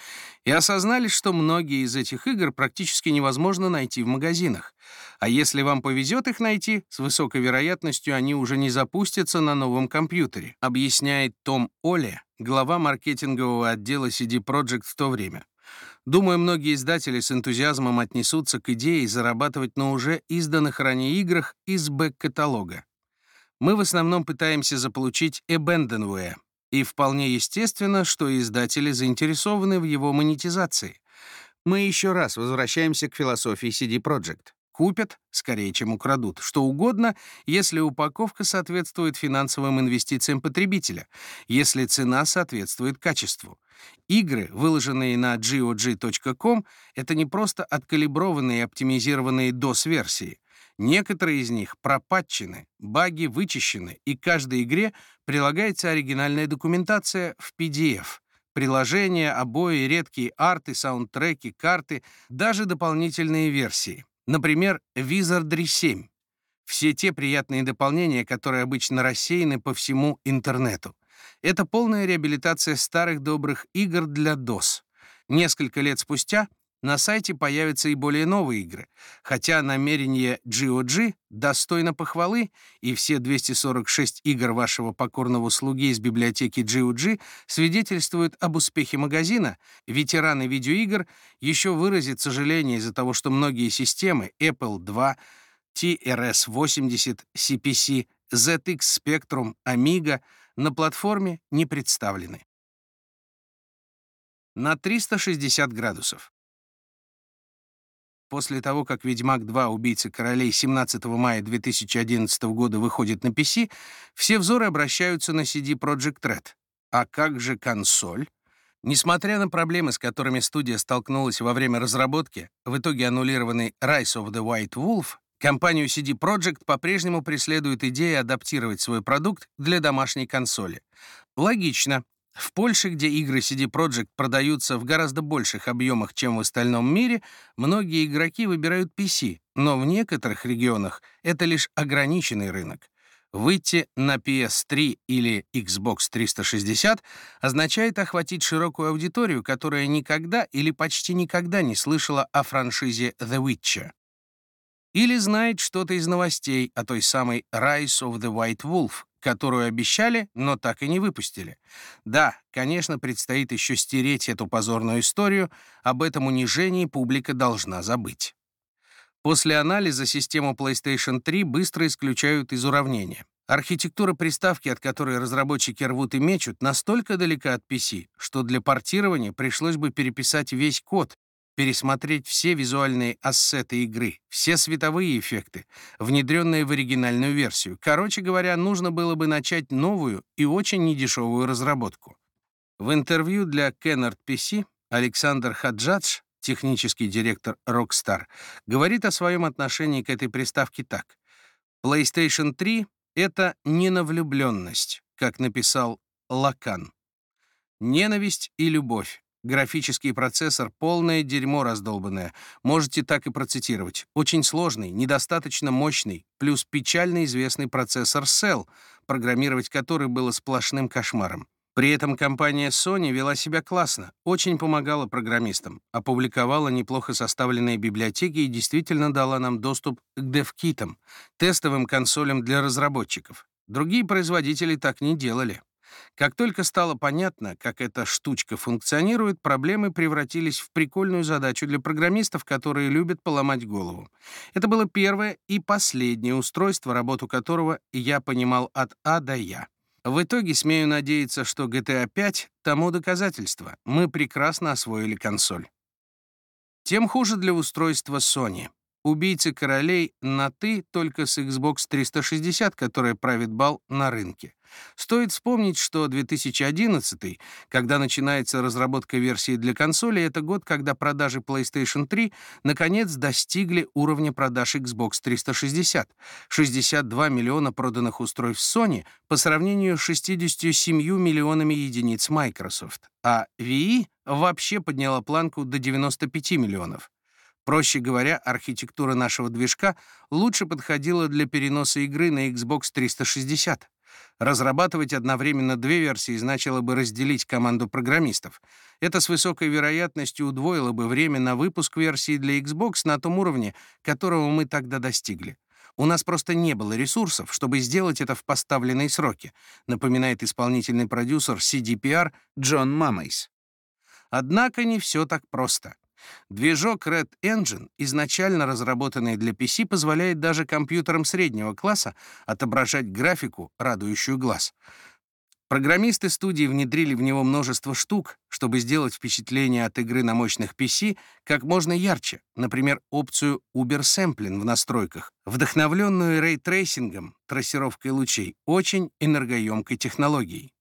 И осознали, что многие из этих игр практически невозможно найти в магазинах. А если вам повезет их найти, с высокой вероятностью они уже не запустятся на новом компьютере, объясняет Том Оле, глава маркетингового отдела CD Projekt в то время. Думаю, многие издатели с энтузиазмом отнесутся к идее зарабатывать на уже изданных ранее играх из бэк-каталога. Мы в основном пытаемся заполучить Abandonware, и вполне естественно, что издатели заинтересованы в его монетизации. Мы еще раз возвращаемся к философии CD Projekt. Купят, скорее, чем украдут, что угодно, если упаковка соответствует финансовым инвестициям потребителя, если цена соответствует качеству. Игры, выложенные на GOG.com, это не просто откалиброванные и оптимизированные DOS-версии. Некоторые из них пропатчены, баги вычищены, и каждой игре прилагается оригинальная документация в PDF. Приложения, обои, редкие арты, саундтреки, карты, даже дополнительные версии. Например, Wizardry 7. Все те приятные дополнения, которые обычно рассеяны по всему интернету. Это полная реабилитация старых добрых игр для DOS. Несколько лет спустя на сайте появятся и более новые игры, хотя намерение GOG достойно похвалы, и все 246 игр вашего покорного слуги из библиотеки GOG свидетельствуют об успехе магазина, ветераны видеоигр еще выразят сожаление из-за того, что многие системы Apple II, TRS-80, CPC, ZX Spectrum, Amiga на платформе не представлены. На 360 градусов. После того, как «Ведьмак 2. Убийцы королей» 17 мая 2011 года выходит на PC, все взоры обращаются на CD Projekt Red. А как же консоль? Несмотря на проблемы, с которыми студия столкнулась во время разработки, в итоге аннулированный Rise of the White Wolf, компанию CD Projekt по-прежнему преследует идея адаптировать свой продукт для домашней консоли. Логично, в Польше, где игры CD Projekt продаются в гораздо больших объемах, чем в остальном мире, многие игроки выбирают PC, но в некоторых регионах это лишь ограниченный рынок. Выйти на PS3 или Xbox 360 означает охватить широкую аудиторию, которая никогда или почти никогда не слышала о франшизе The Witcher. Или знает что-то из новостей о той самой Rise of the White Wolf, которую обещали, но так и не выпустили. Да, конечно, предстоит еще стереть эту позорную историю, об этом унижении публика должна забыть. После анализа систему PlayStation 3 быстро исключают из уравнения. Архитектура приставки, от которой разработчики рвут и мечут, настолько далека от PC, что для портирования пришлось бы переписать весь код, пересмотреть все визуальные ассеты игры, все световые эффекты, внедренные в оригинальную версию. Короче говоря, нужно было бы начать новую и очень недешевую разработку. В интервью для Kennard PC Александр Хаджадж, технический директор Rockstar, говорит о своем отношении к этой приставке так. PlayStation 3 — это ненавлюбленность, как написал Лакан. Ненависть и любовь Графический процессор — полное дерьмо раздолбанное. Можете так и процитировать. Очень сложный, недостаточно мощный, плюс печально известный процессор Cell, программировать который было сплошным кошмаром. При этом компания Sony вела себя классно, очень помогала программистам, опубликовала неплохо составленные библиотеки и действительно дала нам доступ к DevKit, тестовым консолям для разработчиков. Другие производители так не делали. Как только стало понятно, как эта штучка функционирует, проблемы превратились в прикольную задачу для программистов, которые любят поломать голову. Это было первое и последнее устройство, работу которого я понимал от А до Я. В итоге смею надеяться, что GTA 5 тому доказательство. Мы прекрасно освоили консоль. Тем хуже для устройства Sony. Убийцы королей на «ты» только с Xbox 360, которая правит бал на рынке. Стоит вспомнить, что 2011, когда начинается разработка версии для консоли, это год, когда продажи PlayStation 3 наконец достигли уровня продаж Xbox 360. 62 миллиона проданных устройств Sony по сравнению с 67 миллионами единиц Microsoft, а Wii вообще подняла планку до 95 миллионов. Проще говоря, архитектура нашего движка лучше подходила для переноса игры на Xbox 360. Разрабатывать одновременно две версии значило бы разделить команду программистов. Это с высокой вероятностью удвоило бы время на выпуск версии для Xbox на том уровне, которого мы тогда достигли. У нас просто не было ресурсов, чтобы сделать это в поставленные сроки, напоминает исполнительный продюсер CDPR Джон Мамейс. Однако не все так просто. Движок Red Engine, изначально разработанный для PC, позволяет даже компьютерам среднего класса отображать графику, радующую глаз. Программисты студии внедрили в него множество штук, чтобы сделать впечатление от игры на мощных PC как можно ярче, например, опцию Ubersampling в настройках, вдохновленную рейтрейсингом, трассировкой лучей, очень энергоемкой технологией.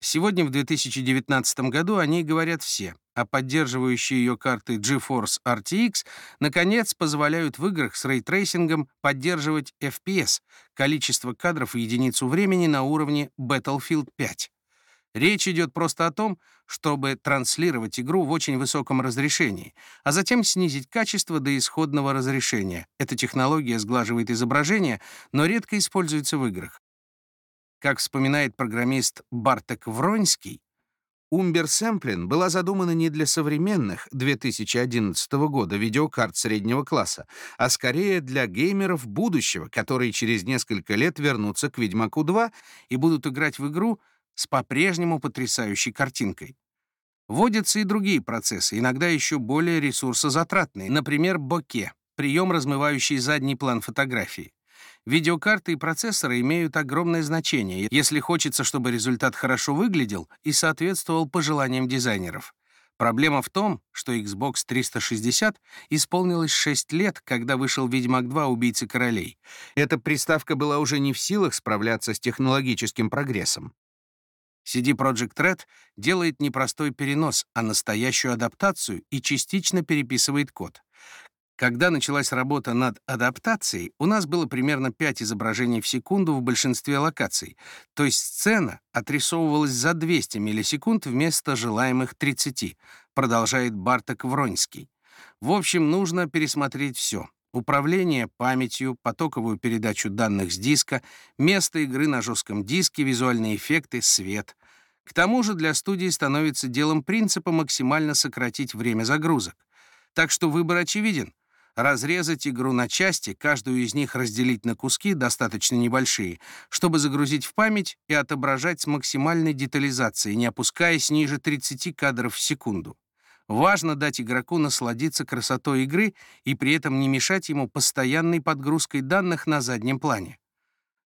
Сегодня, в 2019 году, о ней говорят все, а поддерживающие ее карты GeForce RTX наконец позволяют в играх с рейтрейсингом поддерживать FPS, количество кадров в единицу времени на уровне Battlefield 5. Речь идет просто о том, чтобы транслировать игру в очень высоком разрешении, а затем снизить качество до исходного разрешения. Эта технология сглаживает изображение, но редко используется в играх. Как вспоминает программист Бартек Вронский, Умбер Сэмплин была задумана не для современных 2011 года видеокарт среднего класса, а скорее для геймеров будущего, которые через несколько лет вернутся к Ведьмаку 2 и будут играть в игру с по-прежнему потрясающей картинкой. Вводятся и другие процессы, иногда еще более ресурсозатратные, например, боке, прием, размывающий задний план фотографии. Видеокарты и процессоры имеют огромное значение, если хочется, чтобы результат хорошо выглядел и соответствовал пожеланиям дизайнеров. Проблема в том, что Xbox 360 исполнилось 6 лет, когда вышел Ведьмак 2 «Убийцы королей». Эта приставка была уже не в силах справляться с технологическим прогрессом. CD Projekt Red делает не простой перенос, а настоящую адаптацию и частично переписывает код. Когда началась работа над адаптацией, у нас было примерно 5 изображений в секунду в большинстве локаций, то есть сцена отрисовывалась за 200 миллисекунд вместо желаемых 30, продолжает Барток Вронский. В общем, нужно пересмотреть все. Управление памятью, потоковую передачу данных с диска, место игры на жестком диске, визуальные эффекты, свет. К тому же для студии становится делом принципа максимально сократить время загрузок. Так что выбор очевиден — разрезать игру на части, каждую из них разделить на куски, достаточно небольшие, чтобы загрузить в память и отображать с максимальной детализацией, не опускаясь ниже 30 кадров в секунду. Важно дать игроку насладиться красотой игры и при этом не мешать ему постоянной подгрузкой данных на заднем плане.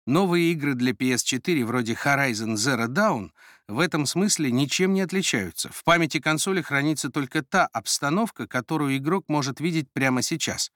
Новые игры для PS4 вроде Horizon Zero Dawn в этом смысле ничем не отличаются. В памяти консоли хранится только та обстановка, которую игрок может видеть прямо сейчас.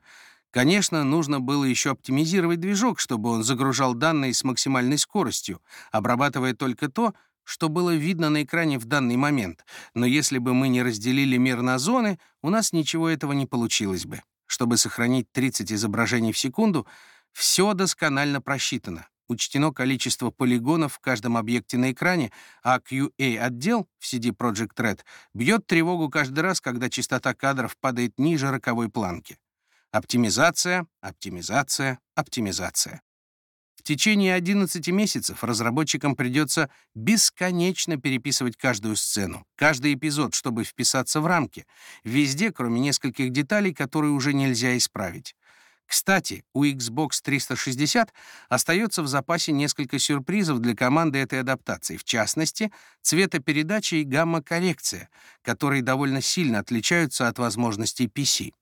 Конечно, нужно было еще оптимизировать движок, чтобы он загружал данные с максимальной скоростью, обрабатывая только то, что было видно на экране в данный момент. Но если бы мы не разделили мир на зоны, у нас ничего этого не получилось бы. Чтобы сохранить 30 изображений в секунду, все досконально просчитано учтено количество полигонов в каждом объекте на экране, а QA-отдел в CD Projekt Red бьет тревогу каждый раз, когда частота кадров падает ниже роковой планки. Оптимизация, оптимизация, оптимизация. В течение 11 месяцев разработчикам придется бесконечно переписывать каждую сцену, каждый эпизод, чтобы вписаться в рамки, везде, кроме нескольких деталей, которые уже нельзя исправить. Кстати, у Xbox 360 остается в запасе несколько сюрпризов для команды этой адаптации, в частности, цветопередача и гамма-коррекция, которые довольно сильно отличаются от возможностей PC.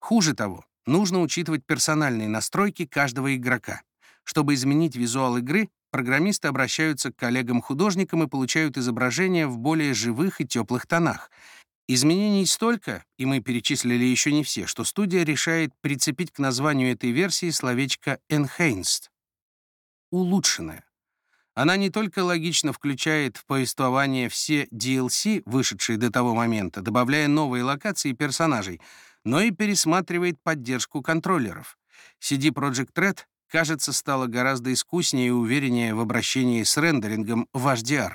Хуже того, нужно учитывать персональные настройки каждого игрока. Чтобы изменить визуал игры, программисты обращаются к коллегам-художникам и получают изображения в более живых и теплых тонах, Изменений столько, и мы перечислили еще не все, что студия решает прицепить к названию этой версии словечко «enhanced» — улучшенная. Она не только логично включает в повествование все DLC, вышедшие до того момента, добавляя новые локации и персонажей, но и пересматривает поддержку контроллеров. CD Projekt Red, кажется, стала гораздо искуснее и увереннее в обращении с рендерингом в HDR.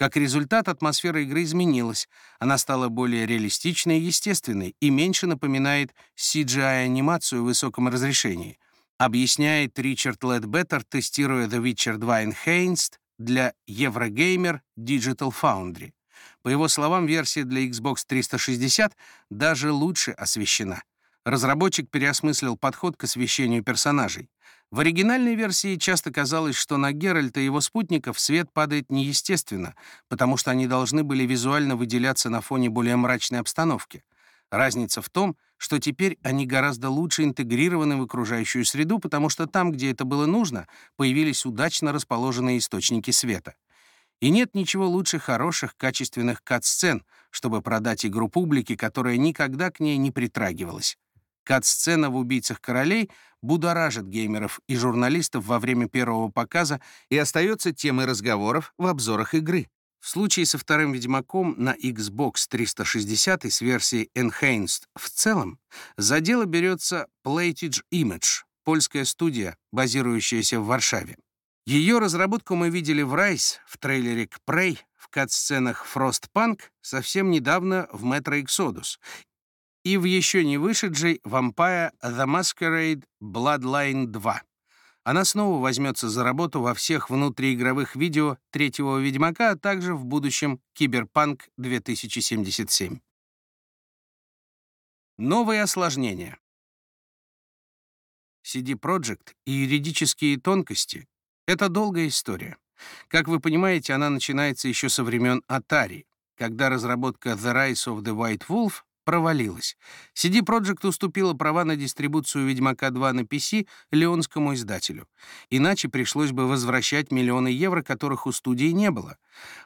Как результат, атмосфера игры изменилась. Она стала более реалистичной и естественной и меньше напоминает CGI-анимацию в высоком разрешении. Объясняет Ричард Ледбеттер, тестируя The Witcher 2 Enhanced для Eurogamer Digital Foundry. По его словам, версия для Xbox 360 даже лучше освещена. Разработчик переосмыслил подход к освещению персонажей. В оригинальной версии часто казалось, что на Геральта и его спутников свет падает неестественно, потому что они должны были визуально выделяться на фоне более мрачной обстановки. Разница в том, что теперь они гораздо лучше интегрированы в окружающую среду, потому что там, где это было нужно, появились удачно расположенные источники света. И нет ничего лучше хороших, качественных кат-сцен, чтобы продать игру публике, которая никогда к ней не притрагивалась. Кат-сцена в «Убийцах королей» будоражит геймеров и журналистов во время первого показа и остается темой разговоров в обзорах игры. В случае со вторым «Ведьмаком» на Xbox 360 с версией Enhanced в целом за дело берется Platage Image, польская студия, базирующаяся в Варшаве. Ее разработку мы видели в Rise, в трейлере к Prey, в кат-сценах Frostpunk, совсем недавно в Metro Exodus и в еще не вышедшей Vampire The Masquerade Bloodline 2. Она снова возьмется за работу во всех внутриигровых видео третьего «Ведьмака», а также в будущем «Киберпанк 2077». Новые осложнения. CD Projekt и юридические тонкости — это долгая история. Как вы понимаете, она начинается еще со времен Atari, когда разработка The Rise of the White Wolf провалилась. CD Projekt уступила права на дистрибуцию «Ведьмака 2» на PC леонскому издателю. Иначе пришлось бы возвращать миллионы евро, которых у студии не было.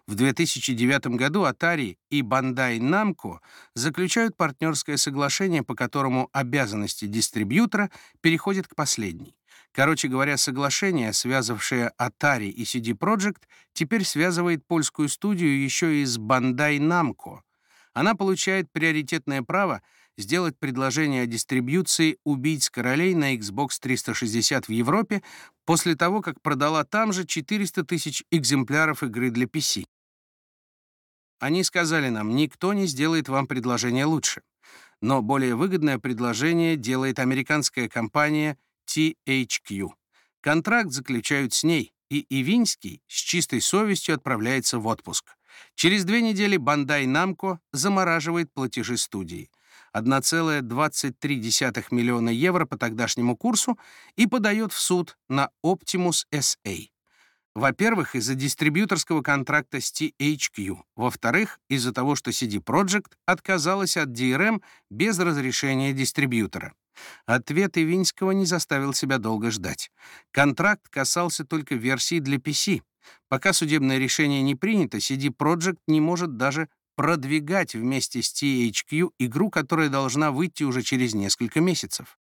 В 2009 году Atari и Bandai Namco заключают партнерское соглашение, по которому обязанности дистрибьютора переходят к последней. Короче говоря, соглашение, связавшее Atari и CD Projekt, теперь связывает польскую студию еще и с Bandai Namco — она получает приоритетное право сделать предложение о дистрибьюции «Убийц королей» на Xbox 360 в Европе после того, как продала там же 400 тысяч экземпляров игры для PC. Они сказали нам, никто не сделает вам предложение лучше. Но более выгодное предложение делает американская компания THQ. Контракт заключают с ней, и Ивинский с чистой совестью отправляется в отпуск. Через две недели Бандай Намко замораживает платежи студии. 1,23 миллиона евро по тогдашнему курсу и подает в суд на Optimus SA. Во-первых, из-за дистрибьюторского контракта с THQ. Во-вторых, из-за того, что CD Projekt отказалась от DRM без разрешения дистрибьютора. Ответ Ивинского не заставил себя долго ждать. Контракт касался только версии для PC. Пока судебное решение не принято, CD Projekt не может даже продвигать вместе с THQ игру, которая должна выйти уже через несколько месяцев.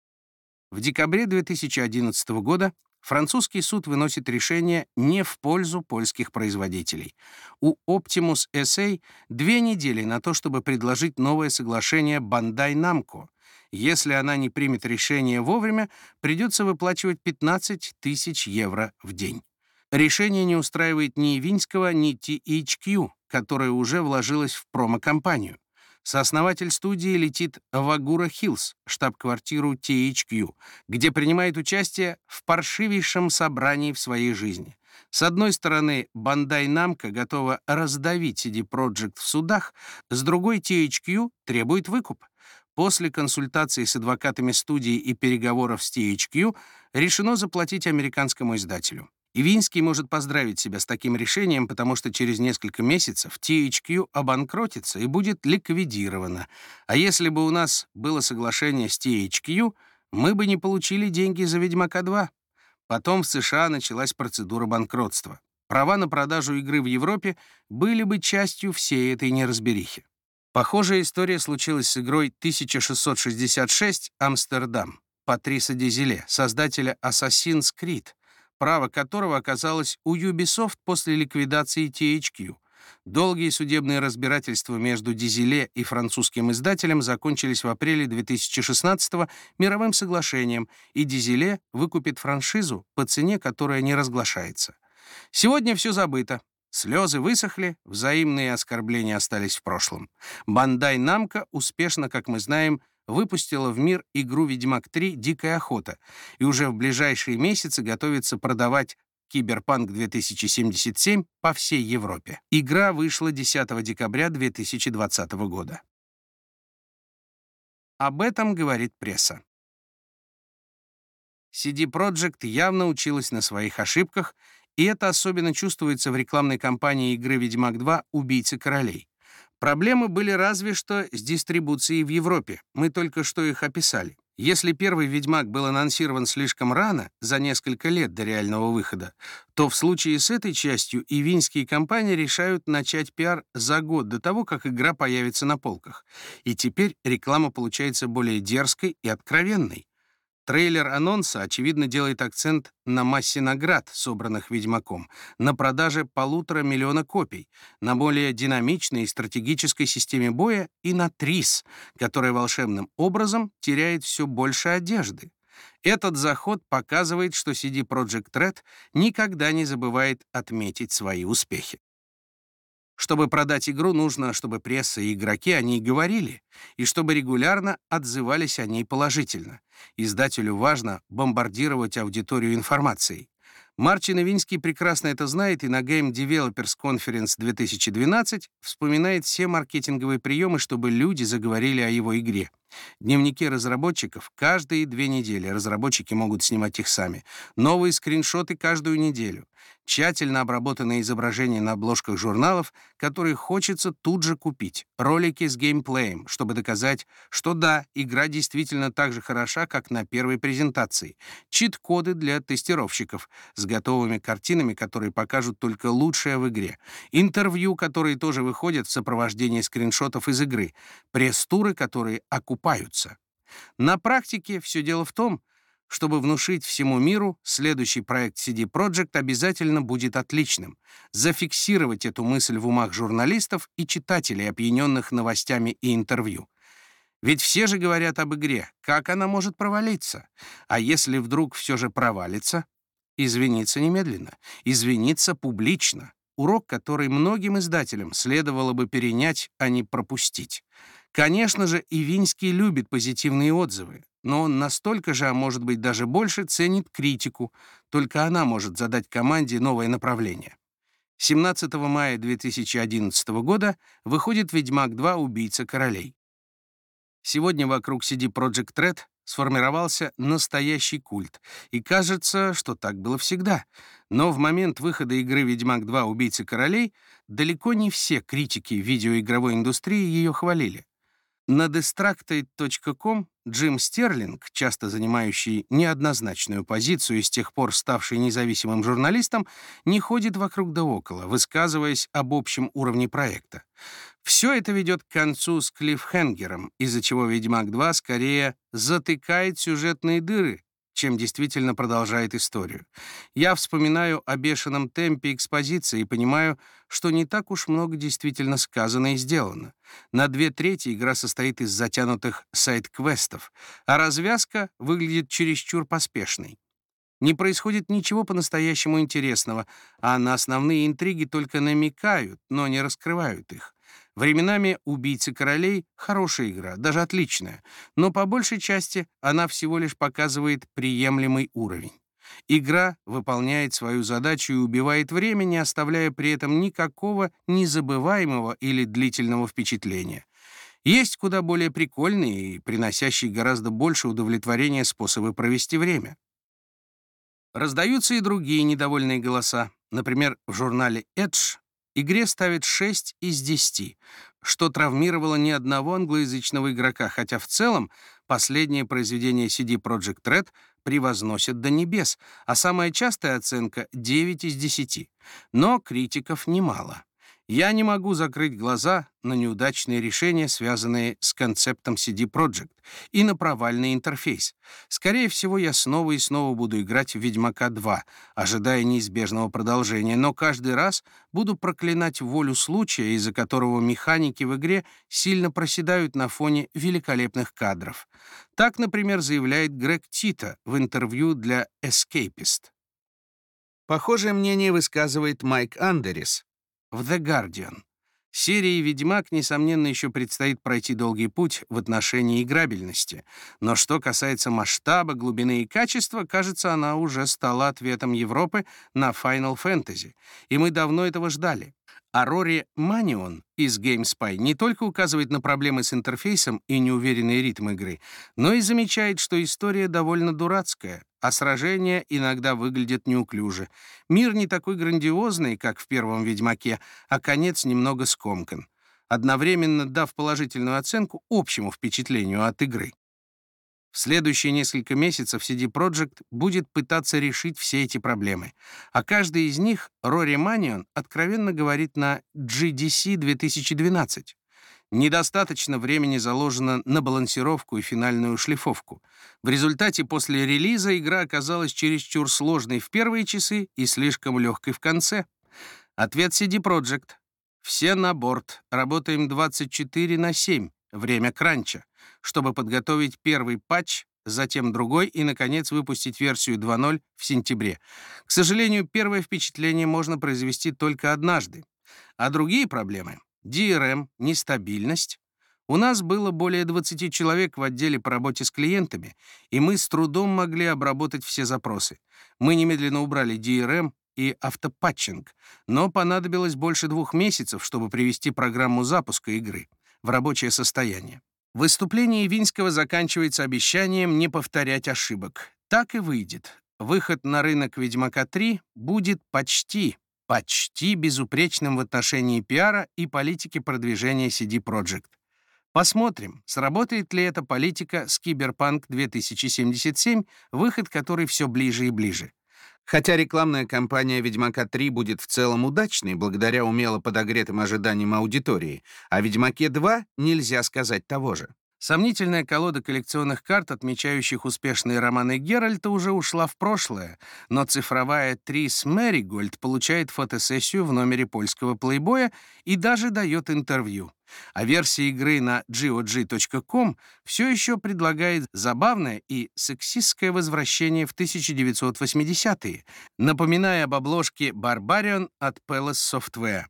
В декабре 2011 года французский суд выносит решение не в пользу польских производителей. У Optimus SA две недели на то, чтобы предложить новое соглашение Bandai Namco. Если она не примет решение вовремя, придется выплачивать 15 тысяч евро в день. Решение не устраивает ни Винского, ни THQ, которая уже вложилась в промо-компанию. Сооснователь студии летит в Агура Хиллз, штаб-квартиру THQ, где принимает участие в паршивейшем собрании в своей жизни. С одной стороны, Бандай Намка готова раздавить CD Projekt в судах, с другой THQ требует выкуп. После консультации с адвокатами студии и переговоров с THQ решено заплатить американскому издателю. Ивинский может поздравить себя с таким решением, потому что через несколько месяцев THQ обанкротится и будет ликвидирована. А если бы у нас было соглашение с THQ, мы бы не получили деньги за «Ведьмака 2». Потом в США началась процедура банкротства. Права на продажу игры в Европе были бы частью всей этой неразберихи. Похожая история случилась с игрой 1666 «Амстердам» Патриса Дезеле, создателя Assassin's Creed, право которого оказалось у Ubisoft после ликвидации THQ. Долгие судебные разбирательства между Дизеле и французским издателем закончились в апреле 2016 мировым соглашением, и Дизеле выкупит франшизу по цене, которая не разглашается. Сегодня все забыто. Слезы высохли, взаимные оскорбления остались в прошлом. Бандай Намка успешно, как мы знаем, выпустила в мир игру «Ведьмак 3. Дикая охота» и уже в ближайшие месяцы готовится продавать Киберпанк 2077 по всей Европе. Игра вышла 10 декабря 2020 года. Об этом говорит пресса. CD Projekt явно училась на своих ошибках, и это особенно чувствуется в рекламной кампании игры «Ведьмак 2. Убийцы королей». Проблемы были разве что с дистрибуцией в Европе. Мы только что их описали. Если первый «Ведьмак» был анонсирован слишком рано, за несколько лет до реального выхода, то в случае с этой частью и винские компании решают начать пиар за год до того, как игра появится на полках. И теперь реклама получается более дерзкой и откровенной. Трейлер анонса, очевидно, делает акцент на массе наград, собранных «Ведьмаком», на продаже полутора миллиона копий, на более динамичной и стратегической системе боя и на ТРИС, которая волшебным образом теряет все больше одежды. Этот заход показывает, что CD Projekt Red никогда не забывает отметить свои успехи. Чтобы продать игру, нужно, чтобы пресса и игроки о ней говорили, и чтобы регулярно отзывались о ней положительно. Издателю важно бомбардировать аудиторию информацией. Мартин Ивинский прекрасно это знает и на Game Developers Conference 2012 вспоминает все маркетинговые приемы, чтобы люди заговорили о его игре. Дневники разработчиков каждые две недели. Разработчики могут снимать их сами. Новые скриншоты каждую неделю. Тщательно обработанные изображения на обложках журналов, которые хочется тут же купить, ролики с геймплеем, чтобы доказать, что да, игра действительно так же хороша, как на первой презентации, чит-коды для тестировщиков с готовыми картинами, которые покажут только лучшее в игре, интервью, которые тоже выходят в сопровождении скриншотов из игры, пресс-туры, которые окупаются. На практике все дело в том, чтобы внушить всему миру, следующий проект CD Projekt обязательно будет отличным. Зафиксировать эту мысль в умах журналистов и читателей, опьяненных новостями и интервью. Ведь все же говорят об игре. Как она может провалиться? А если вдруг все же провалится? Извиниться немедленно. Извиниться публично. Урок, который многим издателям следовало бы перенять, а не пропустить. Конечно же, Ивинский любит позитивные отзывы, но он настолько же, а может быть даже больше, ценит критику, только она может задать команде новое направление. 17 мая 2011 года выходит «Ведьмак 2. Убийца королей». Сегодня вокруг CD Project Red сформировался настоящий культ, и кажется, что так было всегда. Но в момент выхода игры «Ведьмак 2. Убийцы королей» далеко не все критики видеоигровой индустрии ее хвалили. На distracted.com Джим Стерлинг, часто занимающий неоднозначную позицию и с тех пор ставший независимым журналистом, не ходит вокруг да около, высказываясь об общем уровне проекта. Все это ведет к концу с клиффхенгером, из-за чего «Ведьмак 2» скорее затыкает сюжетные дыры, чем действительно продолжает историю. Я вспоминаю о бешеном темпе экспозиции и понимаю, что не так уж много действительно сказано и сделано. На две трети игра состоит из затянутых сайт-квестов, а развязка выглядит чересчур поспешной. Не происходит ничего по-настоящему интересного, а на основные интриги только намекают, но не раскрывают их. Временами «Убийцы королей» — хорошая игра, даже отличная, но по большей части она всего лишь показывает приемлемый уровень. Игра выполняет свою задачу и убивает время, не оставляя при этом никакого незабываемого или длительного впечатления. Есть куда более прикольные и приносящие гораздо больше удовлетворения способы провести время. Раздаются и другие недовольные голоса. Например, в журнале Edge Игре ставит 6 из 10, что травмировало ни одного англоязычного игрока, хотя в целом последнее произведение CD Projekt Red превозносит до небес, а самая частая оценка — 9 из 10. Но критиков немало. Я не могу закрыть глаза на неудачные решения, связанные с концептом CD Projekt, и на провальный интерфейс. Скорее всего, я снова и снова буду играть в «Ведьмака 2», ожидая неизбежного продолжения, но каждый раз буду проклинать волю случая, из-за которого механики в игре сильно проседают на фоне великолепных кадров. Так, например, заявляет Грег Тита в интервью для Escapist. Похожее мнение высказывает Майк Андерис, в The Guardian. Серии «Ведьмак», несомненно, еще предстоит пройти долгий путь в отношении играбельности. Но что касается масштаба, глубины и качества, кажется, она уже стала ответом Европы на Final Fantasy. И мы давно этого ждали. А Рори Манион из GameSpy не только указывает на проблемы с интерфейсом и неуверенный ритм игры, но и замечает, что история довольно дурацкая, а сражения иногда выглядят неуклюже. Мир не такой грандиозный, как в первом «Ведьмаке», а конец немного скомкан, одновременно дав положительную оценку общему впечатлению от игры. В следующие несколько месяцев CD Projekt будет пытаться решить все эти проблемы, а каждый из них Рори Манион откровенно говорит на GDC 2012. Недостаточно времени заложено на балансировку и финальную шлифовку. В результате после релиза игра оказалась чересчур сложной в первые часы и слишком легкой в конце. Ответ CD Projekt. Все на борт. Работаем 24 на 7. Время кранча чтобы подготовить первый патч, затем другой и, наконец, выпустить версию 2.0 в сентябре. К сожалению, первое впечатление можно произвести только однажды. А другие проблемы — DRM, нестабильность. У нас было более 20 человек в отделе по работе с клиентами, и мы с трудом могли обработать все запросы. Мы немедленно убрали DRM и автопатчинг, но понадобилось больше двух месяцев, чтобы привести программу запуска игры в рабочее состояние. Выступление Винского заканчивается обещанием не повторять ошибок. Так и выйдет. Выход на рынок «Ведьмака 3» будет почти, почти безупречным в отношении пиара и политики продвижения CD Projekt. Посмотрим, сработает ли эта политика с Киберпанк 2077, выход который все ближе и ближе. Хотя рекламная кампания «Ведьмака 3» будет в целом удачной благодаря умело подогретым ожиданиям аудитории, о «Ведьмаке 2» нельзя сказать того же. Сомнительная колода коллекционных карт, отмечающих успешные романы Геральта, уже ушла в прошлое, но цифровая Трис Мэригольд получает фотосессию в номере польского плейбоя и даже дает интервью. А версия игры на GOG.com все еще предлагает забавное и сексистское возвращение в 1980-е, напоминая об обложке Barbarian от Palace Software.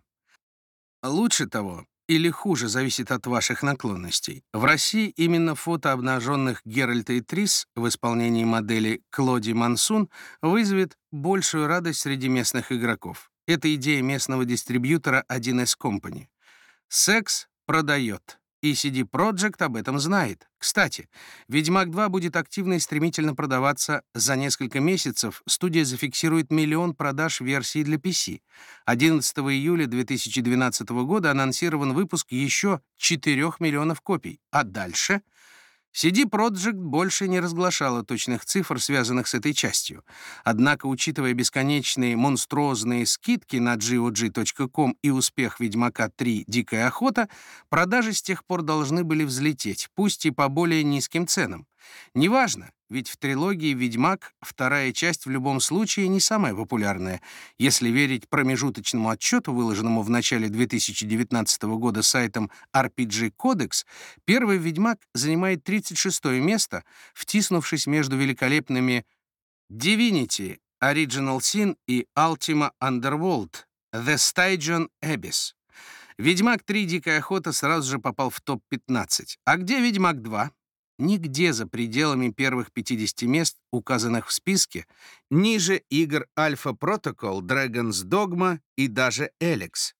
Лучше того, или хуже, зависит от ваших наклонностей. В России именно фото обнаженных Геральта и Трис в исполнении модели Клоди Мансун вызовет большую радость среди местных игроков. Это идея местного дистрибьютора 1С Company. Секс продает. И CD Projekt об этом знает. Кстати, «Ведьмак 2» будет активно и стремительно продаваться. За несколько месяцев студия зафиксирует миллион продаж версий для PC. 11 июля 2012 года анонсирован выпуск еще 4 миллионов копий. А дальше — CD Projekt больше не разглашала точных цифр, связанных с этой частью. Однако, учитывая бесконечные монструозные скидки на GOG.com и успех «Ведьмака 3. Дикая охота», продажи с тех пор должны были взлететь, пусть и по более низким ценам. Неважно, ведь в трилогии «Ведьмак» вторая часть в любом случае не самая популярная. Если верить промежуточному отчету, выложенному в начале 2019 года сайтом RPG Codex, первый «Ведьмак» занимает 36 место, втиснувшись между великолепными Divinity, Original Sin и Ultima Underworld, The Stygian Abyss. «Ведьмак 3. Дикая охота» сразу же попал в топ-15. А где «Ведьмак 2»? Нигде за пределами первых 50 мест, указанных в списке, ниже игр Alpha Protocol, Dragon's Dogma и даже Эликс.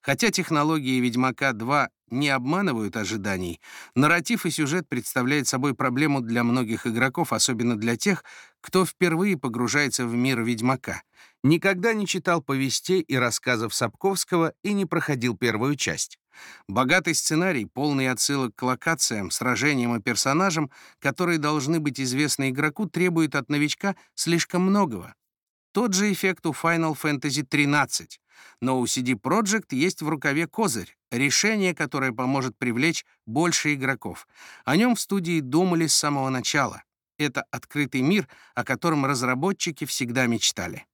Хотя технологии «Ведьмака 2» не обманывают ожиданий, нарратив и сюжет представляют собой проблему для многих игроков, особенно для тех, кто впервые погружается в мир «Ведьмака», никогда не читал повестей и рассказов Сапковского и не проходил первую часть. Богатый сценарий, полный отсылок к локациям, сражениям и персонажам, которые должны быть известны игроку, требует от новичка слишком многого. Тот же эффект у Final Fantasy XIII, но у CD Projekt есть в рукаве козырь, решение, которое поможет привлечь больше игроков. О нем в студии думали с самого начала. Это открытый мир, о котором разработчики всегда мечтали.